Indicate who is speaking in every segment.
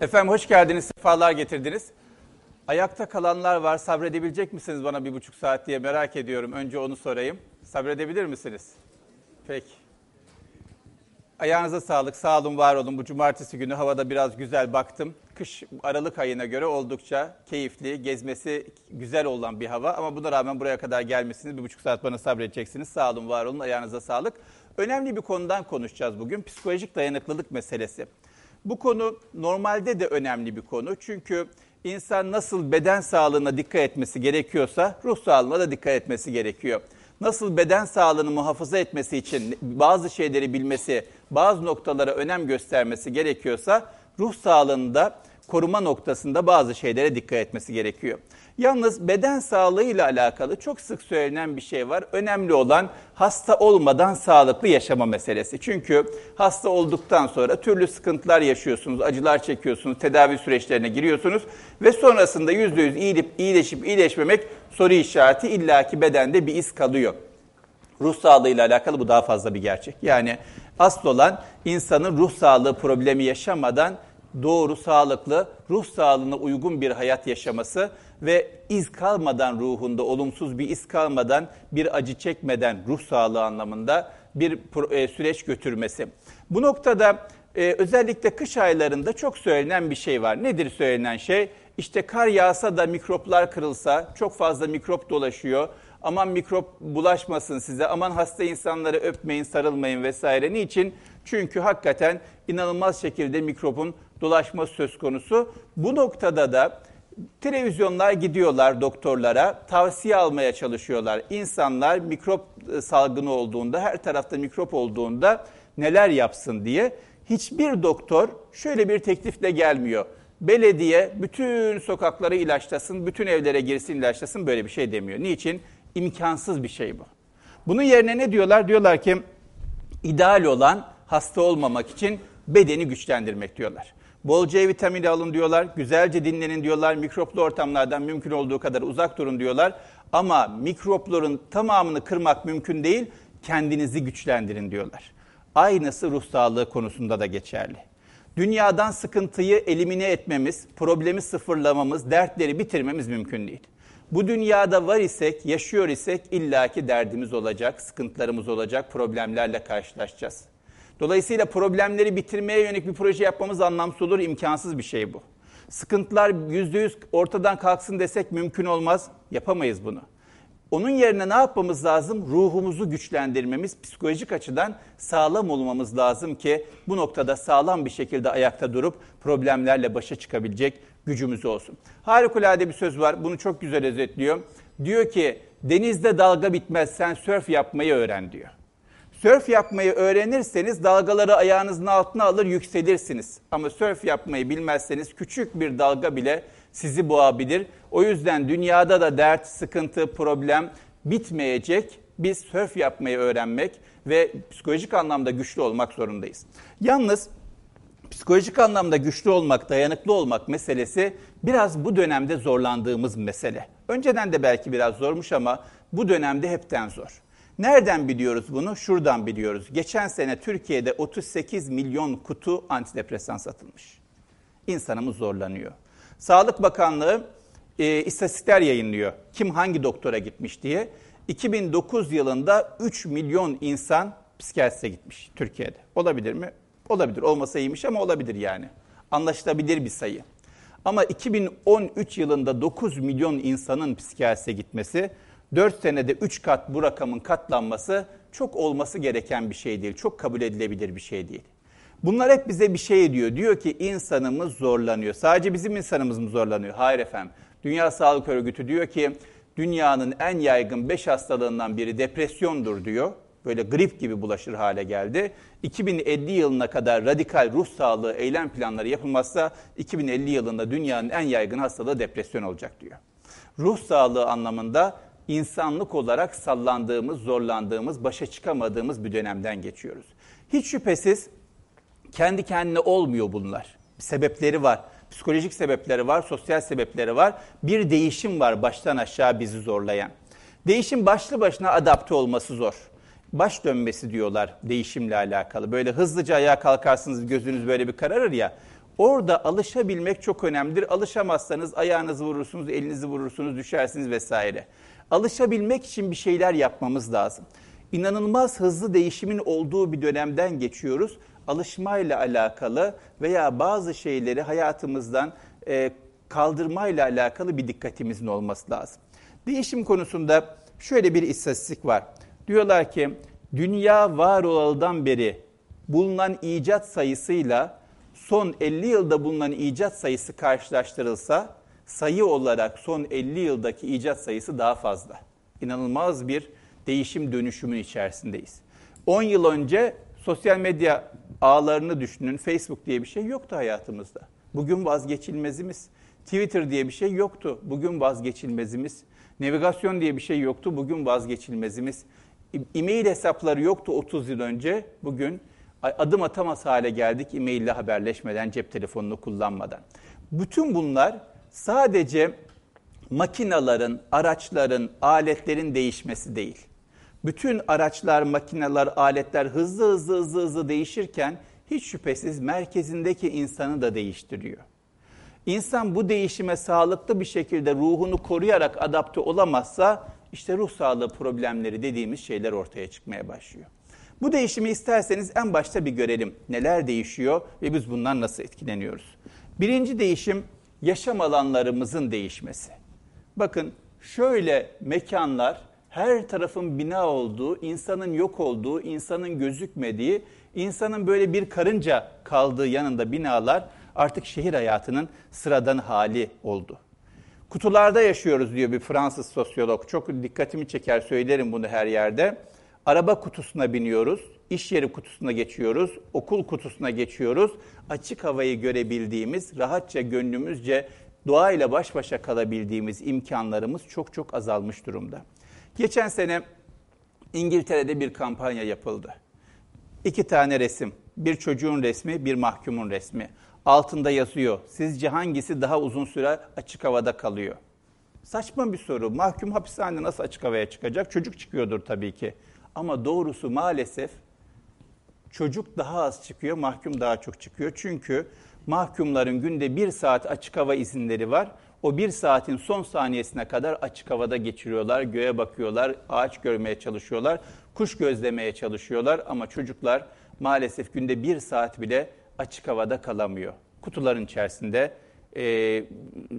Speaker 1: Efendim hoş geldiniz, sefalar getirdiniz. Ayakta kalanlar var, sabredebilecek misiniz bana bir buçuk saat diye merak ediyorum. Önce onu sorayım. Sabredebilir misiniz? Peki. Ayağınıza sağlık, sağ olun, var olun. Bu cumartesi günü havada biraz güzel baktım. Kış Aralık ayına göre oldukça keyifli, gezmesi güzel olan bir hava. Ama buna rağmen buraya kadar gelmişsiniz. Bir buçuk saat bana sabredeceksiniz. Sağ olun, var olun, ayağınıza sağlık. Önemli bir konudan konuşacağız bugün. Psikolojik dayanıklılık meselesi. Bu konu normalde de önemli bir konu. Çünkü insan nasıl beden sağlığına dikkat etmesi gerekiyorsa ruh sağlığına da dikkat etmesi gerekiyor. Nasıl beden sağlığını muhafaza etmesi için bazı şeyleri bilmesi, bazı noktalara önem göstermesi gerekiyorsa ruh sağlığında koruma noktasında bazı şeylere dikkat etmesi gerekiyor. Yalnız beden sağlığı ile alakalı çok sık söylenen bir şey var. Önemli olan hasta olmadan sağlıklı yaşama meselesi. Çünkü hasta olduktan sonra türlü sıkıntılar yaşıyorsunuz, acılar çekiyorsunuz, tedavi süreçlerine giriyorsunuz ve sonrasında %100 iyilip iyileşip iyileşmemek soru işareti illaki bedende bir iz kalıyor. Ruh sağlığı ile alakalı bu daha fazla bir gerçek. Yani asıl olan insanın ruh sağlığı problemi yaşamadan doğru, sağlıklı, ruh sağlığına uygun bir hayat yaşaması ve iz kalmadan ruhunda, olumsuz bir iz kalmadan, bir acı çekmeden ruh sağlığı anlamında bir e, süreç götürmesi. Bu noktada e, özellikle kış aylarında çok söylenen bir şey var. Nedir söylenen şey? İşte kar yağsa da mikroplar kırılsa, çok fazla mikrop dolaşıyor. Aman mikrop bulaşmasın size, aman hasta insanları öpmeyin, sarılmayın vesaire. Niçin? Çünkü hakikaten inanılmaz şekilde mikropun dolaşma söz konusu. Bu noktada da televizyonlar gidiyorlar doktorlara, tavsiye almaya çalışıyorlar. İnsanlar mikrop e, salgını olduğunda, her tarafta mikrop olduğunda neler yapsın diye. Hiçbir doktor şöyle bir teklifle gelmiyor. Belediye bütün sokakları ilaçlasın, bütün evlere girsin ilaçlasın böyle bir şey demiyor. Niçin? İmkansız bir şey bu. Bunun yerine ne diyorlar? Diyorlar ki ideal olan hasta olmamak için bedeni güçlendirmek diyorlar. Bol C vitamini alın diyorlar, güzelce dinlenin diyorlar, mikroplu ortamlardan mümkün olduğu kadar uzak durun diyorlar. Ama mikropların tamamını kırmak mümkün değil, kendinizi güçlendirin diyorlar. Aynısı ruh sağlığı konusunda da geçerli. Dünyadan sıkıntıyı elimine etmemiz, problemi sıfırlamamız, dertleri bitirmemiz mümkün değil. Bu dünyada var isek, yaşıyor isek illaki derdimiz olacak, sıkıntılarımız olacak, problemlerle karşılaşacağız. Dolayısıyla problemleri bitirmeye yönelik bir proje yapmamız anlamsız olur, imkansız bir şey bu. Sıkıntılar yüzde yüz ortadan kalksın desek mümkün olmaz, yapamayız bunu. Onun yerine ne yapmamız lazım? Ruhumuzu güçlendirmemiz, psikolojik açıdan sağlam olmamız lazım ki bu noktada sağlam bir şekilde ayakta durup problemlerle başa çıkabilecek gücümüz olsun. Harikulade bir söz var, bunu çok güzel özetliyor. Diyor ki denizde dalga bitmez sen sörf yapmayı öğren diyor. Sörf yapmayı öğrenirseniz dalgaları ayağınızın altına alır yükselirsiniz. Ama sörf yapmayı bilmezseniz küçük bir dalga bile sizi boğabilir. O yüzden dünyada da dert, sıkıntı, problem bitmeyecek. Biz sörf yapmayı öğrenmek ve psikolojik anlamda güçlü olmak zorundayız. Yalnız psikolojik anlamda güçlü olmak, dayanıklı olmak meselesi biraz bu dönemde zorlandığımız mesele. Önceden de belki biraz zormuş ama bu dönemde hepten zor. Nereden biliyoruz bunu? Şuradan biliyoruz. Geçen sene Türkiye'de 38 milyon kutu antidepresan satılmış. İnsanımız zorlanıyor. Sağlık Bakanlığı e, istatistikler yayınlıyor. Kim hangi doktora gitmiş diye. 2009 yılında 3 milyon insan psikiyatriste gitmiş Türkiye'de. Olabilir mi? Olabilir. Olmasa iyiymiş ama olabilir yani. Anlaşılabilir bir sayı. Ama 2013 yılında 9 milyon insanın psikiyatriste gitmesi 4 senede 3 kat bu rakamın katlanması çok olması gereken bir şey değil. Çok kabul edilebilir bir şey değil. Bunlar hep bize bir şey diyor. Diyor ki insanımız zorlanıyor. Sadece bizim insanımız mı zorlanıyor? Hayır efendim. Dünya Sağlık Örgütü diyor ki dünyanın en yaygın 5 hastalığından biri depresyondur diyor. Böyle grip gibi bulaşır hale geldi. 2050 yılına kadar radikal ruh sağlığı eylem planları yapılmazsa 2050 yılında dünyanın en yaygın hastalığı depresyon olacak diyor. Ruh sağlığı anlamında insanlık olarak sallandığımız, zorlandığımız, başa çıkamadığımız bir dönemden geçiyoruz. Hiç şüphesiz kendi kendine olmuyor bunlar. Sebepleri var. Psikolojik sebepleri var, sosyal sebepleri var. Bir değişim var baştan aşağı bizi zorlayan. Değişim başlı başına adapte olması zor. Baş dönmesi diyorlar değişimle alakalı. Böyle hızlıca ayağa kalkarsınız gözünüz böyle bir kararır ya. Orada alışabilmek çok önemlidir. Alışamazsanız ayağınızı vurursunuz, elinizi vurursunuz, düşersiniz vesaire. Alışabilmek için bir şeyler yapmamız lazım. İnanılmaz hızlı değişimin olduğu bir dönemden geçiyoruz. Alışmayla alakalı veya bazı şeyleri hayatımızdan e, kaldırmayla alakalı bir dikkatimizin olması lazım. Değişim konusunda şöyle bir istatistik var. Diyorlar ki dünya var olalıdan beri bulunan icat sayısıyla son 50 yılda bulunan icat sayısı karşılaştırılsa sayı olarak son 50 yıldaki icat sayısı daha fazla. İnanılmaz bir değişim dönüşümün içerisindeyiz. 10 yıl önce sosyal medya ağlarını düşünün. Facebook diye bir şey yoktu hayatımızda. Bugün vazgeçilmezimiz. Twitter diye bir şey yoktu. Bugün vazgeçilmezimiz. Navigasyon diye bir şey yoktu. Bugün vazgeçilmezimiz. E-mail hesapları yoktu 30 yıl önce. Bugün adım atamaz hale geldik e-mail ile haberleşmeden, cep telefonunu kullanmadan. Bütün bunlar sadece makinaların, araçların, aletlerin değişmesi değil. Bütün araçlar, makineler, aletler hızlı hızlı hızlı hızlı değişirken hiç şüphesiz merkezindeki insanı da değiştiriyor. İnsan bu değişime sağlıklı bir şekilde ruhunu koruyarak adapte olamazsa işte ruh sağlığı problemleri dediğimiz şeyler ortaya çıkmaya başlıyor. Bu değişimi isterseniz en başta bir görelim. Neler değişiyor ve biz bundan nasıl etkileniyoruz? Birinci değişim yaşam alanlarımızın değişmesi. Bakın şöyle mekanlar her tarafın bina olduğu, insanın yok olduğu, insanın gözükmediği, insanın böyle bir karınca kaldığı yanında binalar artık şehir hayatının sıradan hali oldu. Kutularda yaşıyoruz diyor bir Fransız sosyolog. Çok dikkatimi çeker söylerim bunu her yerde. Araba kutusuna biniyoruz, iş yeri kutusuna geçiyoruz, okul kutusuna geçiyoruz. Açık havayı görebildiğimiz, rahatça gönlümüzce doğayla baş başa kalabildiğimiz imkanlarımız çok çok azalmış durumda. Geçen sene İngiltere'de bir kampanya yapıldı. İki tane resim, bir çocuğun resmi, bir mahkumun resmi. Altında yazıyor, sizce hangisi daha uzun süre açık havada kalıyor? Saçma bir soru. Mahkum hapishanede nasıl açık havaya çıkacak? Çocuk çıkıyordur tabii ki. Ama doğrusu maalesef çocuk daha az çıkıyor, mahkum daha çok çıkıyor. Çünkü mahkumların günde bir saat açık hava izinleri var. O bir saatin son saniyesine kadar açık havada geçiriyorlar, göğe bakıyorlar, ağaç görmeye çalışıyorlar, kuş gözlemeye çalışıyorlar. Ama çocuklar maalesef günde bir saat bile açık havada kalamıyor. Kutuların içerisinde e,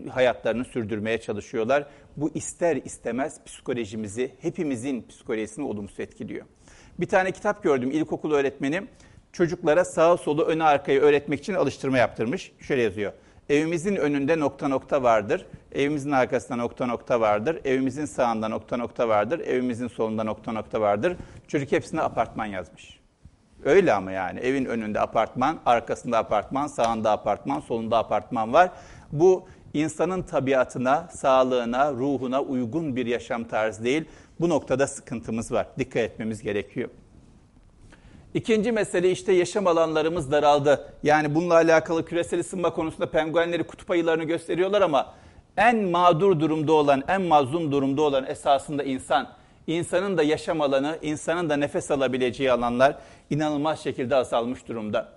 Speaker 1: hayatlarını sürdürmeye çalışıyorlar. Bu ister istemez psikolojimizi, hepimizin psikolojisini olumsuz etkiliyor. Bir tane kitap gördüm ilkokul öğretmeni çocuklara sağa solu öne arkayı öğretmek için alıştırma yaptırmış. Şöyle yazıyor. Evimizin önünde nokta nokta vardır. Evimizin arkasında nokta nokta vardır. Evimizin sağında nokta nokta vardır. Evimizin solunda nokta nokta vardır. Çocuk hepsine apartman yazmış. Öyle ama yani evin önünde apartman, arkasında apartman, sağında apartman, solunda apartman var. Bu insanın tabiatına, sağlığına, ruhuna uygun bir yaşam tarzı değil. Bu noktada sıkıntımız var. Dikkat etmemiz gerekiyor. İkinci mesele işte yaşam alanlarımız daraldı. Yani bununla alakalı küresel ısınma konusunda penguenleri kutup ayılarını gösteriyorlar ama en mağdur durumda olan, en mazlum durumda olan esasında insan. İnsanın da yaşam alanı, insanın da nefes alabileceği alanlar inanılmaz şekilde azalmış durumda.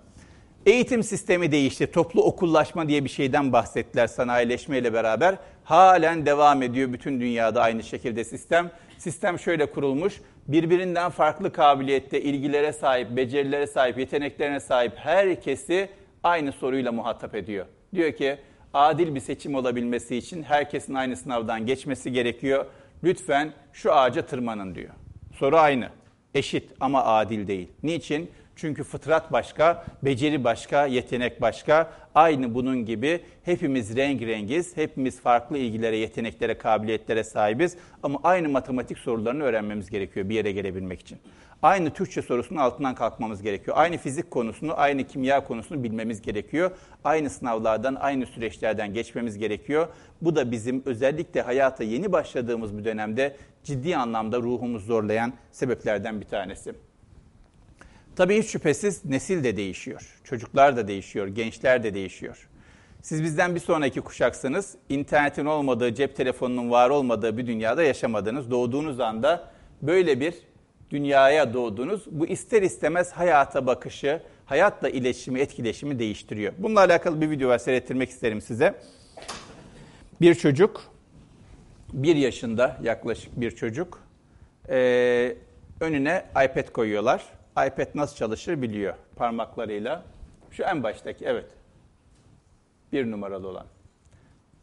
Speaker 1: Eğitim sistemi değişti. Toplu okullaşma diye bir şeyden bahsettiler sanayileşmeyle beraber. Halen devam ediyor bütün dünyada aynı şekilde sistem. Sistem şöyle kurulmuş. Birbirinden farklı kabiliyette, ilgilere sahip, becerilere sahip, yeteneklerine sahip herkesi aynı soruyla muhatap ediyor. Diyor ki adil bir seçim olabilmesi için herkesin aynı sınavdan geçmesi gerekiyor. Lütfen şu ağaca tırmanın diyor. Soru aynı. Eşit ama adil değil. Niçin? Çünkü fıtrat başka, beceri başka, yetenek başka. Aynı bunun gibi hepimiz rengiz, hepimiz farklı ilgilere, yeteneklere, kabiliyetlere sahibiz. Ama aynı matematik sorularını öğrenmemiz gerekiyor bir yere gelebilmek için. Aynı Türkçe sorusunun altından kalkmamız gerekiyor. Aynı fizik konusunu, aynı kimya konusunu bilmemiz gerekiyor. Aynı sınavlardan, aynı süreçlerden geçmemiz gerekiyor. Bu da bizim özellikle hayata yeni başladığımız bu dönemde ciddi anlamda ruhumuz zorlayan sebeplerden bir tanesi. Tabii hiç şüphesiz nesil de değişiyor. Çocuklar da değişiyor, gençler de değişiyor. Siz bizden bir sonraki kuşaksınız. İnternetin olmadığı, cep telefonunun var olmadığı bir dünyada yaşamadınız. Doğduğunuz anda böyle bir dünyaya doğdunuz. Bu ister istemez hayata bakışı, hayatla iletişimi, etkileşimi değiştiriyor. Bununla alakalı bir video var seyrettirmek isterim size. Bir çocuk, bir yaşında yaklaşık bir çocuk, e, önüne iPad koyuyorlar. iPad nasıl çalışır biliyor parmaklarıyla. Şu en baştaki, evet. Bir numaralı olan.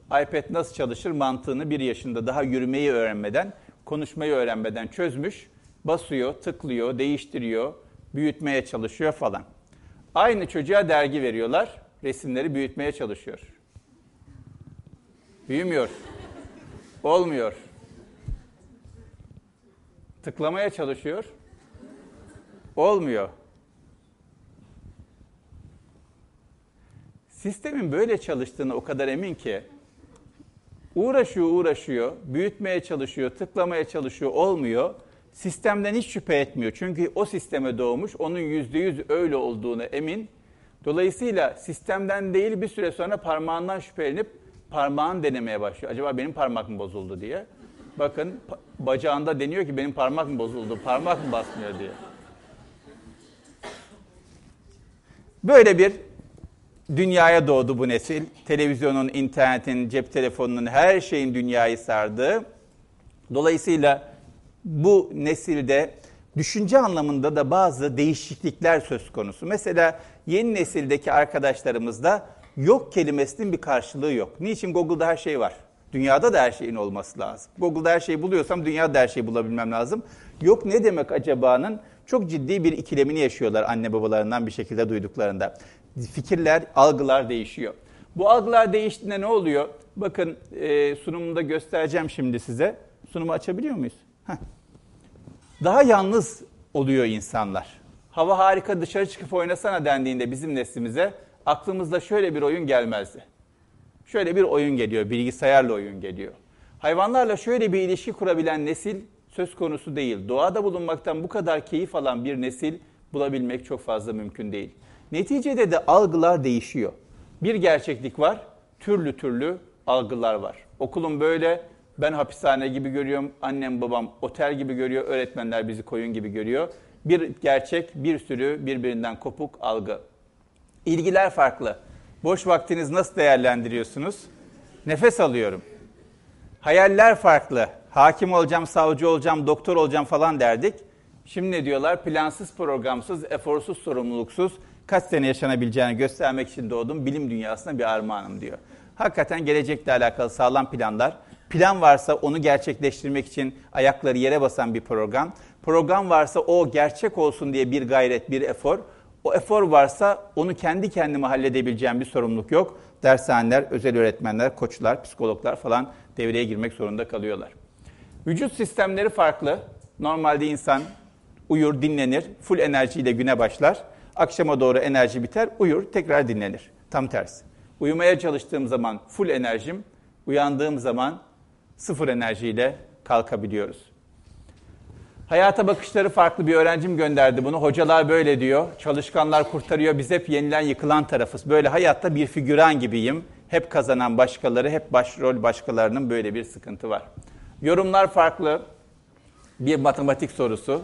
Speaker 1: iPad nasıl çalışır mantığını bir yaşında daha yürümeyi öğrenmeden, konuşmayı öğrenmeden çözmüş. Basıyor, tıklıyor, değiştiriyor, büyütmeye çalışıyor falan. Aynı çocuğa dergi veriyorlar, resimleri büyütmeye çalışıyor. Büyümüyor. Olmuyor. Tıklamaya çalışıyor. Olmuyor. Sistemin böyle çalıştığını o kadar emin ki uğraşıyor uğraşıyor, büyütmeye çalışıyor, tıklamaya çalışıyor, olmuyor. Sistemden hiç şüphe etmiyor. Çünkü o sisteme doğmuş, onun yüzde yüz öyle olduğunu emin. Dolayısıyla sistemden değil bir süre sonra parmağından şüphelenip parmağını denemeye başlıyor. Acaba benim parmak mı bozuldu diye. Bakın bacağında deniyor ki benim parmak mı bozuldu, parmak mı basmıyor diye. Böyle bir dünyaya doğdu bu nesil. Televizyonun, internetin, cep telefonunun her şeyin dünyayı sardığı. Dolayısıyla bu nesilde düşünce anlamında da bazı değişiklikler söz konusu. Mesela yeni nesildeki arkadaşlarımızda yok kelimesinin bir karşılığı yok. Niçin Google'da her şey var? Dünyada da her şeyin olması lazım. Google'da her şeyi buluyorsam dünyada da her şeyi bulabilmem lazım. Yok ne demek acaba'nın çok ciddi bir ikilemini yaşıyorlar anne babalarından bir şekilde duyduklarında. Fikirler, algılar değişiyor. Bu algılar değiştiğinde ne oluyor? Bakın e, sunumunda göstereceğim şimdi size. Sunumu açabiliyor muyuz? Heh. Daha yalnız oluyor insanlar. Hava harika dışarı çıkıp oynasana dendiğinde bizim neslimize aklımızda şöyle bir oyun gelmezdi. Şöyle bir oyun geliyor, bilgisayarla oyun geliyor. Hayvanlarla şöyle bir ilişki kurabilen nesil söz konusu değil. Doğada bulunmaktan bu kadar keyif alan bir nesil bulabilmek çok fazla mümkün değil. Neticede de algılar değişiyor. Bir gerçeklik var, türlü türlü algılar var. Okulun böyle, ben hapishane gibi görüyorum, annem babam otel gibi görüyor, öğretmenler bizi koyun gibi görüyor. Bir gerçek, bir sürü birbirinden kopuk algı. İlgiler farklı. Boş vaktiniz nasıl değerlendiriyorsunuz? Nefes alıyorum. Hayaller farklı. Hakim olacağım, savcı olacağım, doktor olacağım falan derdik. Şimdi ne diyorlar? Plansız, programsız, eforsuz, sorumluluksuz kaç sene yaşanabileceğini göstermek için doğdum. Bilim dünyasına bir armağanım diyor. Hakikaten gelecekle alakalı sağlam planlar. Plan varsa onu gerçekleştirmek için ayakları yere basan bir program. Program varsa o gerçek olsun diye bir gayret, bir efor. O efor varsa onu kendi kendime halledebileceğim bir sorumluluk yok. Dershaneler, özel öğretmenler, koçlar, psikologlar falan devreye girmek zorunda kalıyorlar. Vücut sistemleri farklı. Normalde insan uyur, dinlenir, full enerjiyle güne başlar. Akşama doğru enerji biter, uyur, tekrar dinlenir. Tam tersi. Uyumaya çalıştığım zaman full enerjim, uyandığım zaman sıfır enerjiyle kalkabiliyoruz. Hayata bakışları farklı bir öğrencim gönderdi bunu. Hocalar böyle diyor. Çalışkanlar kurtarıyor. Biz hep yenilen yıkılan tarafız. Böyle hayatta bir figüran gibiyim. Hep kazanan başkaları, hep başrol başkalarının böyle bir sıkıntı var. Yorumlar farklı. Bir matematik sorusu.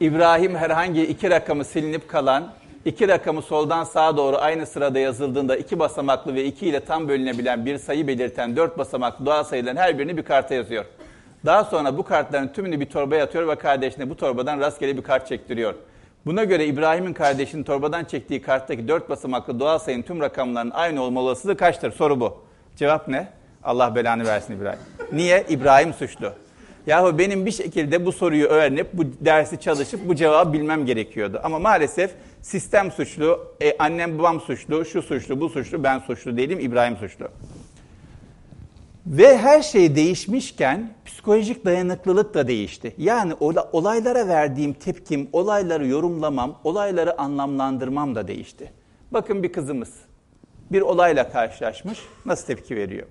Speaker 1: İbrahim herhangi iki rakamı silinip kalan, iki rakamı soldan sağa doğru aynı sırada yazıldığında iki basamaklı ve iki ile tam bölünebilen bir sayı belirten dört basamaklı doğal sayıların her birini bir karta yazıyor. Daha sonra bu kartların tümünü bir torbaya atıyor ve kardeşine bu torbadan rastgele bir kart çektiriyor. Buna göre İbrahim'in kardeşinin torbadan çektiği karttaki dört basamaklı doğal sayının tüm rakamlarının aynı olma olasılığı kaçtır? Soru bu. Cevap ne? Allah belanı versin İbrahim. Niye? İbrahim suçlu. Yahu benim bir şekilde bu soruyu öğrenip, bu dersi çalışıp bu cevabı bilmem gerekiyordu. Ama maalesef sistem suçlu, e, annem babam suçlu, şu suçlu, bu suçlu, ben suçlu değilim, İbrahim suçlu. Ve her şey değişmişken psikolojik dayanıklılık da değişti. Yani olaylara verdiğim tepkim, olayları yorumlamam, olayları anlamlandırmam da değişti. Bakın bir kızımız bir olayla karşılaşmış, nasıl tepki veriyor?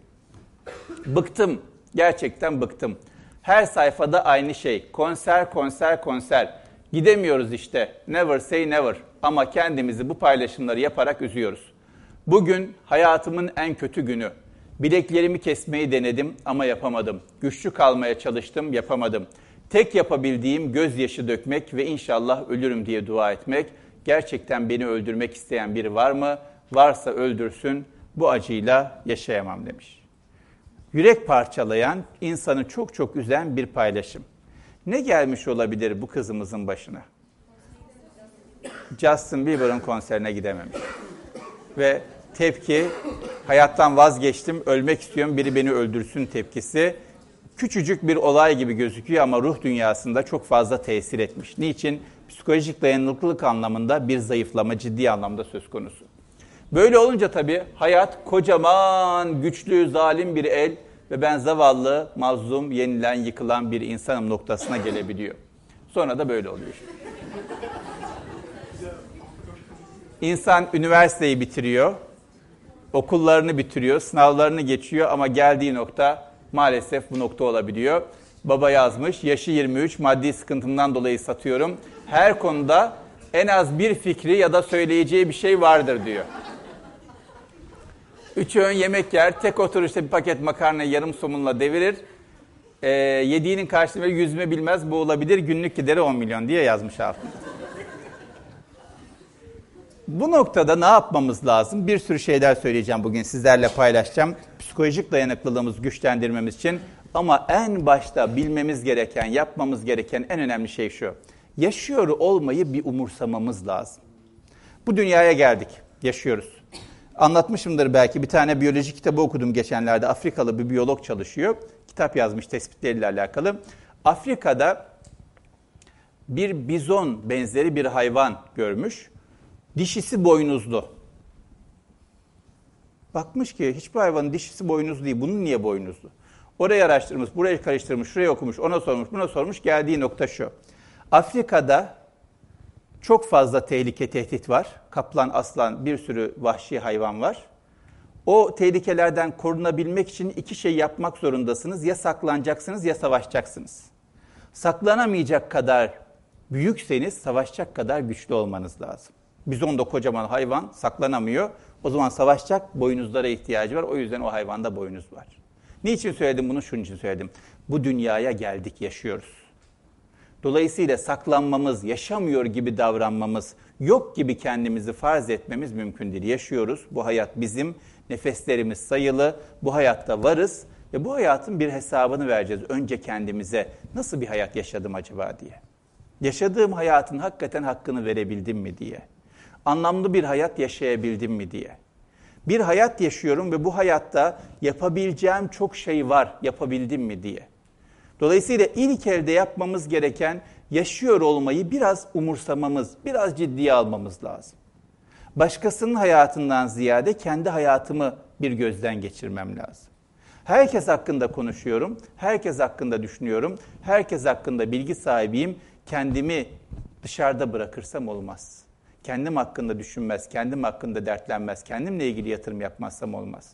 Speaker 1: Bıktım, gerçekten bıktım. Her sayfada aynı şey. Konser, konser, konser. Gidemiyoruz işte. Never say never. Ama kendimizi bu paylaşımları yaparak üzüyoruz. Bugün hayatımın en kötü günü. Bileklerimi kesmeyi denedim ama yapamadım. Güçlü kalmaya çalıştım, yapamadım. Tek yapabildiğim gözyaşı dökmek ve inşallah ölürüm diye dua etmek. Gerçekten beni öldürmek isteyen biri var mı? Varsa öldürsün, bu acıyla yaşayamam demiş. Yürek parçalayan, insanı çok çok üzen bir paylaşım. Ne gelmiş olabilir bu kızımızın başına? Justin Bieber'ın konserine gidememiş. Ve tepki, hayattan vazgeçtim, ölmek istiyorum, biri beni öldürsün tepkisi. Küçücük bir olay gibi gözüküyor ama ruh dünyasında çok fazla tesir etmiş. Niçin? Psikolojik dayanıklılık anlamında bir zayıflama ciddi anlamda söz konusu. Böyle olunca tabii hayat kocaman, güçlü, zalim bir el ve ben zavallı, mazlum, yenilen, yıkılan bir insanım noktasına gelebiliyor. Sonra da böyle oluyor. İnsan üniversiteyi bitiriyor, okullarını bitiriyor, sınavlarını geçiyor ama geldiği nokta maalesef bu nokta olabiliyor. Baba yazmış, yaşı 23, maddi sıkıntımdan dolayı satıyorum. Her konuda en az bir fikri ya da söyleyeceği bir şey vardır diyor. Üç öğün yemek yer, tek oturuşta bir paket makarna yarım somunla devirir. E, yediğinin karşılığında yüzme bilmez, bu olabilir, günlük gideri 10 milyon diye yazmış altında. Bu noktada ne yapmamız lazım? Bir sürü şeyler söyleyeceğim bugün sizlerle paylaşacağım. Psikolojik dayanıklılığımızı güçlendirmemiz için ama en başta bilmemiz gereken, yapmamız gereken en önemli şey şu. Yaşıyor olmayı bir umursamamız lazım. Bu dünyaya geldik, yaşıyoruz. Anlatmışımdır belki bir tane biyoloji kitabı okudum geçenlerde. Afrikalı bir biyolog çalışıyor. Kitap yazmış tespitleriyle alakalı. Afrika'da bir bizon benzeri bir hayvan görmüş. Dişisi boynuzlu. Bakmış ki hiçbir hayvanın dişisi boynuzlu değil. Bunun niye boynuzlu? Orayı araştırmış, burayı karıştırmış, şurayı okumuş, ona sormuş, buna sormuş. Geldiği nokta şu. Afrika'da çok fazla tehlike, tehdit var. Kaplan, aslan, bir sürü vahşi hayvan var. O tehlikelerden korunabilmek için iki şey yapmak zorundasınız. Ya saklanacaksınız ya savaşacaksınız. Saklanamayacak kadar büyükseniz savaşacak kadar güçlü olmanız lazım. Bizon da kocaman hayvan saklanamıyor. O zaman savaşacak boynuzlara ihtiyacı var. O yüzden o hayvanda boynuz var. Niçin söyledim bunu? Şunun için söyledim. Bu dünyaya geldik, yaşıyoruz. Dolayısıyla saklanmamız, yaşamıyor gibi davranmamız, yok gibi kendimizi farz etmemiz mümkün değil. Yaşıyoruz. Bu hayat bizim. Nefeslerimiz sayılı. Bu hayatta varız ve bu hayatın bir hesabını vereceğiz. Önce kendimize nasıl bir hayat yaşadım acaba diye. Yaşadığım hayatın hakikaten hakkını verebildim mi diye anlamlı bir hayat yaşayabildim mi diye. Bir hayat yaşıyorum ve bu hayatta yapabileceğim çok şey var, yapabildim mi diye. Dolayısıyla ilk elde yapmamız gereken yaşıyor olmayı biraz umursamamız, biraz ciddiye almamız lazım. Başkasının hayatından ziyade kendi hayatımı bir gözden geçirmem lazım. Herkes hakkında konuşuyorum, herkes hakkında düşünüyorum, herkes hakkında bilgi sahibiyim. Kendimi dışarıda bırakırsam olmaz. Kendim hakkında düşünmez, kendim hakkında dertlenmez, kendimle ilgili yatırım yapmazsam olmaz.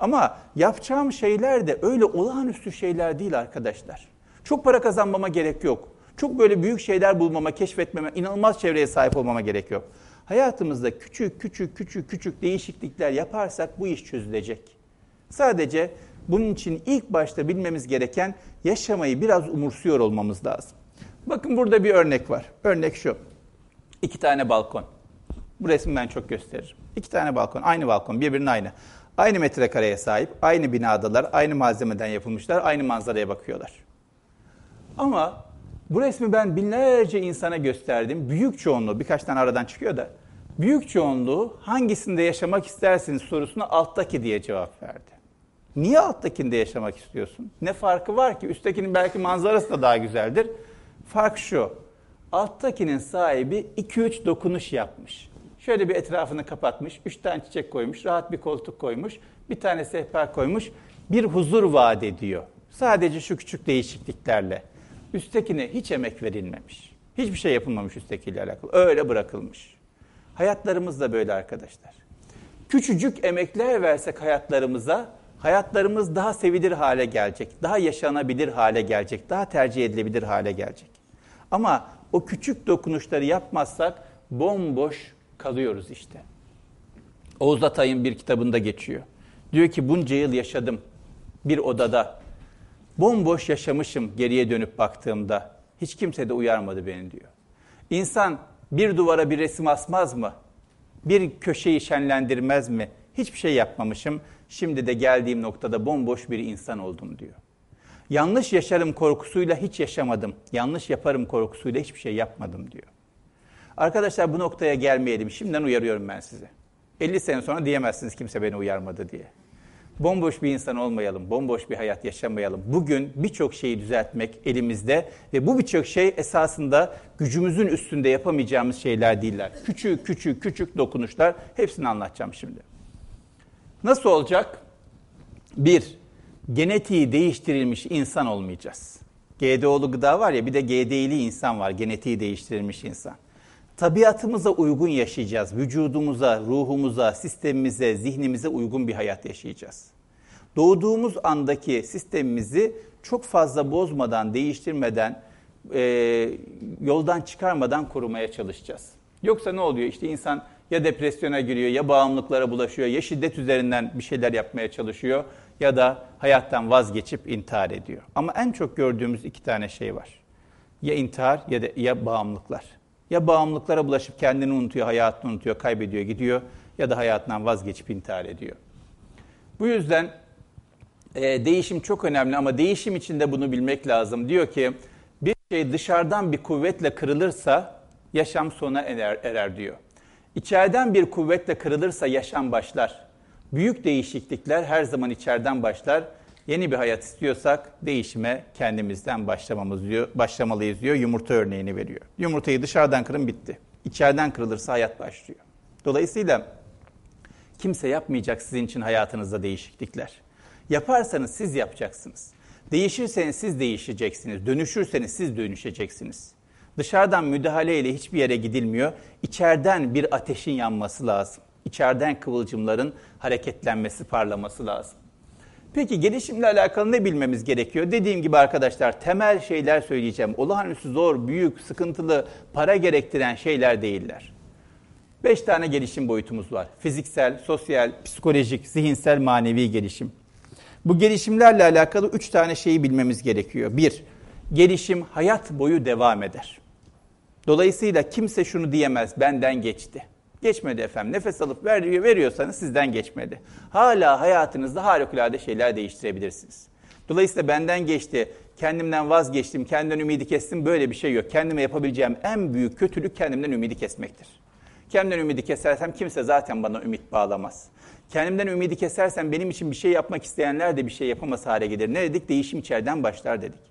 Speaker 1: Ama yapacağım şeyler de öyle olağanüstü şeyler değil arkadaşlar. Çok para kazanmama gerek yok. Çok böyle büyük şeyler bulmama, keşfetmeme, inanılmaz çevreye sahip olmama gerek yok. Hayatımızda küçük küçük küçük küçük değişiklikler yaparsak bu iş çözülecek. Sadece bunun için ilk başta bilmemiz gereken yaşamayı biraz umursuyor olmamız lazım. Bakın burada bir örnek var. Örnek şu. İki tane balkon. Bu resmi ben çok gösteririm. İki tane balkon, aynı balkon, birbirinin aynı. Aynı metrekareye sahip, aynı binadalar, aynı malzemeden yapılmışlar, aynı manzaraya bakıyorlar. Ama bu resmi ben binlerce insana gösterdim. Büyük çoğunluğu, birkaç tane aradan çıkıyor da, büyük çoğunluğu hangisinde yaşamak istersiniz sorusuna alttaki diye cevap verdi. Niye alttakinde yaşamak istiyorsun? Ne farkı var ki? Üsttekinin belki manzarası da daha güzeldir. Fark şu, Alttakinin sahibi 2-3 dokunuş yapmış. Şöyle bir etrafını kapatmış, 3 tane çiçek koymuş, rahat bir koltuk koymuş, bir tane sehpa koymuş. Bir huzur vaat ediyor. Sadece şu küçük değişikliklerle. Üsttekine hiç emek verilmemiş. Hiçbir şey yapılmamış üsttekiyle alakalı. Öyle bırakılmış. Hayatlarımız da böyle arkadaşlar. Küçücük emekler versek hayatlarımıza, hayatlarımız daha sevilir hale gelecek, daha yaşanabilir hale gelecek, daha tercih edilebilir hale gelecek. Ama o küçük dokunuşları yapmazsak bomboş kalıyoruz işte. Oğuz Atay'ın bir kitabında geçiyor. Diyor ki bunca yıl yaşadım bir odada. Bomboş yaşamışım geriye dönüp baktığımda. Hiç kimse de uyarmadı beni diyor. İnsan Bir duvara bir resim asmaz mı? Bir köşeyi şenlendirmez mi? Hiçbir şey yapmamışım. Şimdi de geldiğim noktada bomboş bir insan oldum diyor. Yanlış yaşarım korkusuyla hiç yaşamadım. Yanlış yaparım korkusuyla hiçbir şey yapmadım diyor. Arkadaşlar bu noktaya gelmeyelim. Şimdiden uyarıyorum ben size. 50 sene sonra diyemezsiniz kimse beni uyarmadı diye. Bomboş bir insan olmayalım, bomboş bir hayat yaşamayalım. Bugün birçok şeyi düzeltmek elimizde ve bu birçok şey esasında gücümüzün üstünde yapamayacağımız şeyler değiller. Küçük küçük küçük dokunuşlar hepsini anlatacağım şimdi. Nasıl olacak? Bir, genetiği değiştirilmiş insan olmayacağız. GDO'lu gıda var ya bir de GD'li insan var, genetiği değiştirilmiş insan. Tabiatımıza uygun yaşayacağız. Vücudumuza, ruhumuza, sistemimize, zihnimize uygun bir hayat yaşayacağız. Doğduğumuz andaki sistemimizi çok fazla bozmadan, değiştirmeden, e, yoldan çıkarmadan korumaya çalışacağız. Yoksa ne oluyor? İşte insan ya depresyona giriyor, ya bağımlılıklara bulaşıyor, ya şiddet üzerinden bir şeyler yapmaya çalışıyor ya da hayattan vazgeçip intihar ediyor. Ama en çok gördüğümüz iki tane şey var. Ya intihar ya da ya bağımlılıklar. Ya bağımlılıklara bulaşıp kendini unutuyor, hayatını unutuyor, kaybediyor, gidiyor ya da hayatından vazgeçip intihar ediyor. Bu yüzden e, değişim çok önemli ama değişim içinde bunu bilmek lazım. Diyor ki bir şey dışarıdan bir kuvvetle kırılırsa yaşam sona erer, erer diyor. İçeriden bir kuvvetle kırılırsa yaşam başlar. Büyük değişiklikler her zaman içeriden başlar. Yeni bir hayat istiyorsak değişime kendimizden başlamamız diyor, başlamalıyız diyor. Yumurta örneğini veriyor. Yumurtayı dışarıdan kırın bitti. İçeriden kırılırsa hayat başlıyor. Dolayısıyla kimse yapmayacak sizin için hayatınızda değişiklikler. Yaparsanız siz yapacaksınız. Değişirseniz siz değişeceksiniz. Dönüşürseniz siz dönüşeceksiniz. Dışarıdan müdahaleyle hiçbir yere gidilmiyor. İçeriden bir ateşin yanması lazım. İçeriden kıvılcımların hareketlenmesi, parlaması lazım. Peki gelişimle alakalı ne bilmemiz gerekiyor? Dediğim gibi arkadaşlar temel şeyler söyleyeceğim. Olağanüstü zor, büyük, sıkıntılı, para gerektiren şeyler değiller. Beş tane gelişim boyutumuz var. Fiziksel, sosyal, psikolojik, zihinsel, manevi gelişim. Bu gelişimlerle alakalı üç tane şeyi bilmemiz gerekiyor. Bir, gelişim hayat boyu devam eder. Dolayısıyla kimse şunu diyemez, benden geçti. Geçmedi efendim. Nefes alıp veriyor, veriyorsanız sizden geçmedi. Hala hayatınızda harikulade şeyler değiştirebilirsiniz. Dolayısıyla benden geçti, kendimden vazgeçtim, kendimden ümidi kestim böyle bir şey yok. Kendime yapabileceğim en büyük kötülük kendimden ümidi kesmektir. Kendimden ümidi kesersem kimse zaten bana ümit bağlamaz. Kendimden ümidi kesersem benim için bir şey yapmak isteyenler de bir şey yapamaz hale gelir. Ne dedik? Değişim içeriden başlar dedik.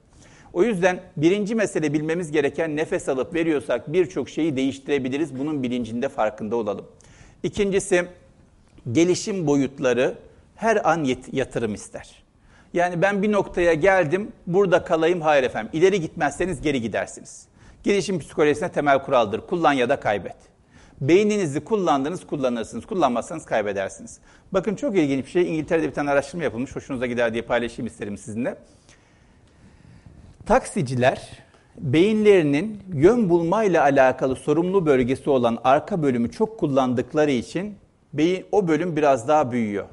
Speaker 1: O yüzden birinci mesele bilmemiz gereken nefes alıp veriyorsak birçok şeyi değiştirebiliriz. Bunun bilincinde farkında olalım. İkincisi gelişim boyutları her an yatırım ister. Yani ben bir noktaya geldim, burada kalayım, hayır efendim. İleri gitmezseniz geri gidersiniz. Gelişim psikolojisine temel kuraldır. Kullan ya da kaybet. Beyninizi kullandınız, kullanırsınız. Kullanmazsanız kaybedersiniz. Bakın çok ilginç bir şey. İngiltere'de bir tane araştırma yapılmış. Hoşunuza gider diye paylaşayım isterim sizinle. Taksiciler beyinlerinin yön bulmayla alakalı sorumlu bölgesi olan arka bölümü çok kullandıkları için beyin o bölüm biraz daha büyüyor.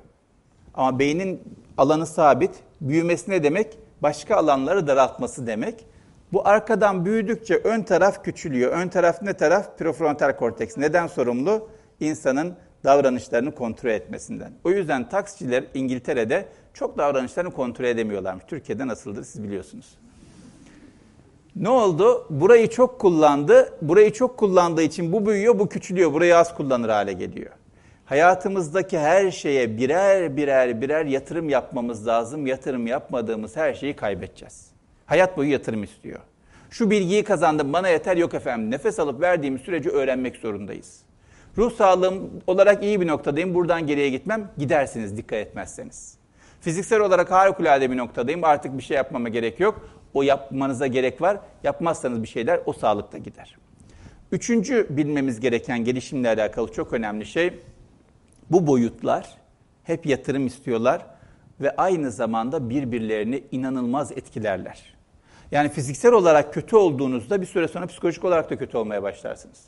Speaker 1: Ama beynin alanı sabit. Büyümesi ne demek? Başka alanları daraltması demek. Bu arkadan büyüdükçe ön taraf küçülüyor. Ön taraf ne taraf? Prefrontal korteks. Neden sorumlu? İnsanın davranışlarını kontrol etmesinden. O yüzden taksiciler İngiltere'de çok davranışlarını kontrol edemiyorlarmış. Türkiye'de nasıldır siz biliyorsunuz. Ne oldu? Burayı çok kullandı. Burayı çok kullandığı için bu büyüyor, bu küçülüyor. Burayı az kullanır hale geliyor. Hayatımızdaki her şeye birer birer birer yatırım yapmamız lazım. Yatırım yapmadığımız her şeyi kaybedeceğiz. Hayat boyu yatırım istiyor. Şu bilgiyi kazandım bana yeter yok efendim. Nefes alıp verdiğimiz sürece öğrenmek zorundayız. Ruh sağlığım olarak iyi bir noktadayım. Buradan geriye gitmem. Gidersiniz dikkat etmezseniz. Fiziksel olarak harikulade bir noktadayım. Artık bir şey yapmama gerek yok. O yapmanıza gerek var. Yapmazsanız bir şeyler o sağlıkta gider. Üçüncü bilmemiz gereken gelişimle alakalı çok önemli şey bu boyutlar hep yatırım istiyorlar ve aynı zamanda birbirlerini inanılmaz etkilerler. Yani fiziksel olarak kötü olduğunuzda bir süre sonra psikolojik olarak da kötü olmaya başlarsınız.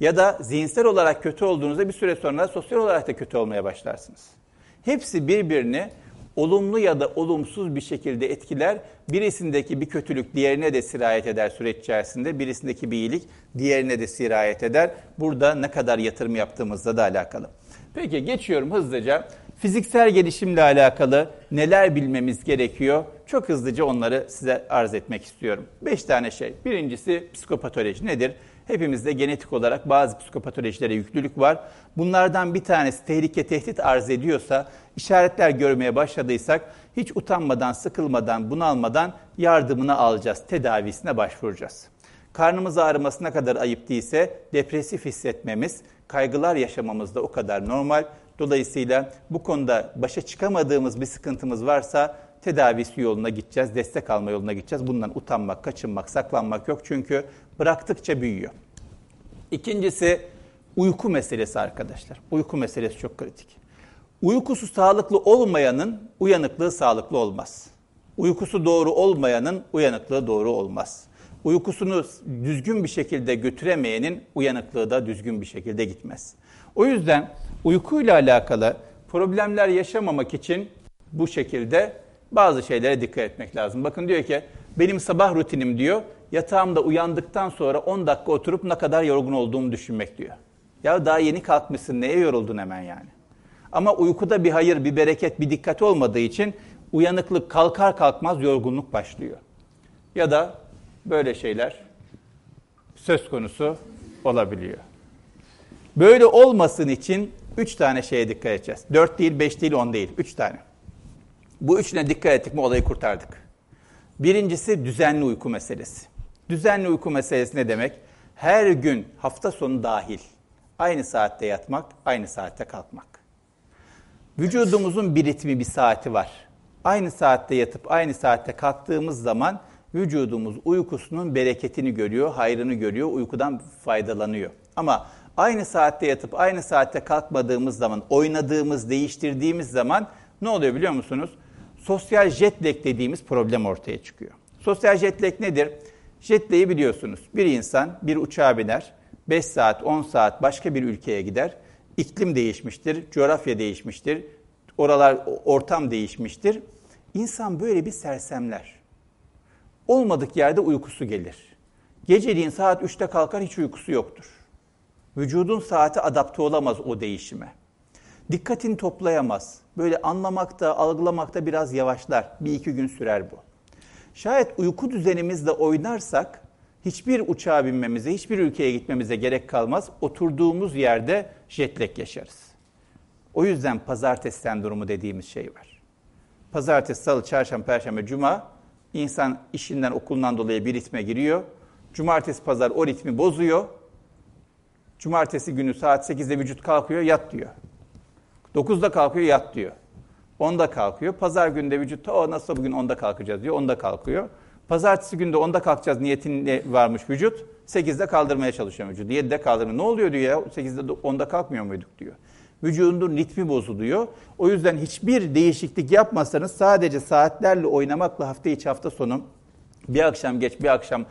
Speaker 1: Ya da zihinsel olarak kötü olduğunuzda bir süre sonra sosyal olarak da kötü olmaya başlarsınız. Hepsi birbirini olumlu ya da olumsuz bir şekilde etkiler. Birisindeki bir kötülük diğerine de sirayet eder süreç içerisinde. Birisindeki bir iyilik diğerine de sirayet eder. Burada ne kadar yatırım yaptığımızla da alakalı. Peki geçiyorum hızlıca. Fiziksel gelişimle alakalı neler bilmemiz gerekiyor? Çok hızlıca onları size arz etmek istiyorum. Beş tane şey. Birincisi psikopatoloji nedir? Hepimizde genetik olarak bazı psikopatolojilere yüklülük var. Bunlardan bir tanesi tehlike tehdit arz ediyorsa, işaretler görmeye başladıysak hiç utanmadan, sıkılmadan, bunalmadan yardımını alacağız, tedavisine başvuracağız. Karnımız ağrıması ne kadar ayıp değilse depresif hissetmemiz, kaygılar yaşamamız da o kadar normal. Dolayısıyla bu konuda başa çıkamadığımız bir sıkıntımız varsa tedavisi yoluna gideceğiz, destek alma yoluna gideceğiz. Bundan utanmak, kaçınmak, saklanmak yok çünkü bıraktıkça büyüyor. İkincisi uyku meselesi arkadaşlar. Uyku meselesi çok kritik. Uykusu sağlıklı olmayanın uyanıklığı sağlıklı olmaz. Uykusu doğru olmayanın uyanıklığı doğru olmaz. Uykusunu düzgün bir şekilde götüremeyenin uyanıklığı da düzgün bir şekilde gitmez. O yüzden uykuyla alakalı problemler yaşamamak için bu şekilde bazı şeylere dikkat etmek lazım. Bakın diyor ki benim sabah rutinim diyor yatağımda uyandıktan sonra 10 dakika oturup ne kadar yorgun olduğumu düşünmek diyor. Ya daha yeni kalkmışsın neye yoruldun hemen yani. Ama uykuda bir hayır, bir bereket, bir dikkat olmadığı için uyanıklık kalkar kalkmaz yorgunluk başlıyor. Ya da böyle şeyler söz konusu olabiliyor. Böyle olmasın için üç tane şeye dikkat edeceğiz. Dört değil, beş değil, on değil. Üç tane. Bu üçüne dikkat ettik mi olayı kurtardık. Birincisi düzenli uyku meselesi. Düzenli uyku meselesi ne demek? Her gün hafta sonu dahil aynı saatte yatmak, aynı saatte kalkmak. Vücudumuzun bir ritmi, bir saati var. Aynı saatte yatıp aynı saatte kalktığımız zaman vücudumuz uykusunun bereketini görüyor, hayrını görüyor, uykudan faydalanıyor. Ama aynı saatte yatıp aynı saatte kalkmadığımız zaman, oynadığımız, değiştirdiğimiz zaman ne oluyor biliyor musunuz? Sosyal jet lag dediğimiz problem ortaya çıkıyor. Sosyal jet lag nedir? Jet lag'i biliyorsunuz. Bir insan bir uçağa biner, 5 saat, 10 saat başka bir ülkeye gider. İklim değişmiştir, coğrafya değişmiştir, oralar ortam değişmiştir. İnsan böyle bir sersemler. Olmadık yerde uykusu gelir. Geceliğin saat 3'te kalkar hiç uykusu yoktur. Vücudun saati adapte olamaz o değişime. Dikkatini toplayamaz. Böyle anlamakta, algılamakta biraz yavaşlar. Bir iki gün sürer bu. Şayet uyku düzenimizle oynarsak hiçbir uçağa binmemize, hiçbir ülkeye gitmemize gerek kalmaz. Oturduğumuz yerde jetlag yaşarız. O yüzden pazartesi sendromu dediğimiz şey var. Pazartesi, salı, çarşamba, perşembe, cuma insan işinden, okulundan dolayı bir ritme giriyor. Cumartesi, pazar o ritmi bozuyor. Cumartesi günü saat 8'de vücut kalkıyor, yat diyor. 9'da kalkıyor, yat diyor. 10'da kalkıyor. Pazar günde vücut, o nasıl bugün 10'da kalkacağız diyor, 10'da kalkıyor. Pazartesi günde 10'da kalkacağız niyetinde varmış vücut. 8'de kaldırmaya çalışıyor vücut. 7'de kaldırmıyor. Ne oluyor diyor ya 8'de 10'da kalkmıyor muyduk diyor. Vücudun ritmi bozuluyor. O yüzden hiçbir değişiklik yapmasanız sadece saatlerle oynamakla hafta içi hafta sonu bir akşam geç bir akşam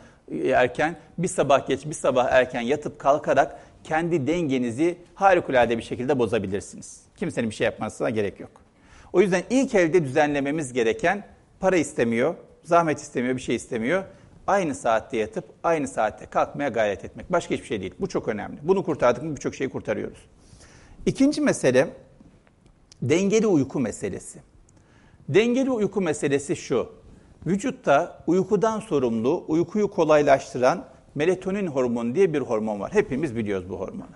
Speaker 1: erken, bir sabah geç bir sabah erken yatıp kalkarak kendi dengenizi harikulade bir şekilde bozabilirsiniz. Kimsenin bir şey yapmasına gerek yok. O yüzden ilk evde düzenlememiz gereken para istemiyor, zahmet istemiyor, bir şey istemiyor. Aynı saatte yatıp aynı saatte kalkmaya gayret etmek. Başka hiçbir şey değil. Bu çok önemli. Bunu kurtardık mı birçok şeyi kurtarıyoruz. İkinci mesele dengeli uyku meselesi. Dengeli uyku meselesi şu. Vücutta uykudan sorumlu, uykuyu kolaylaştıran melatonin hormonu diye bir hormon var. Hepimiz biliyoruz bu hormonu.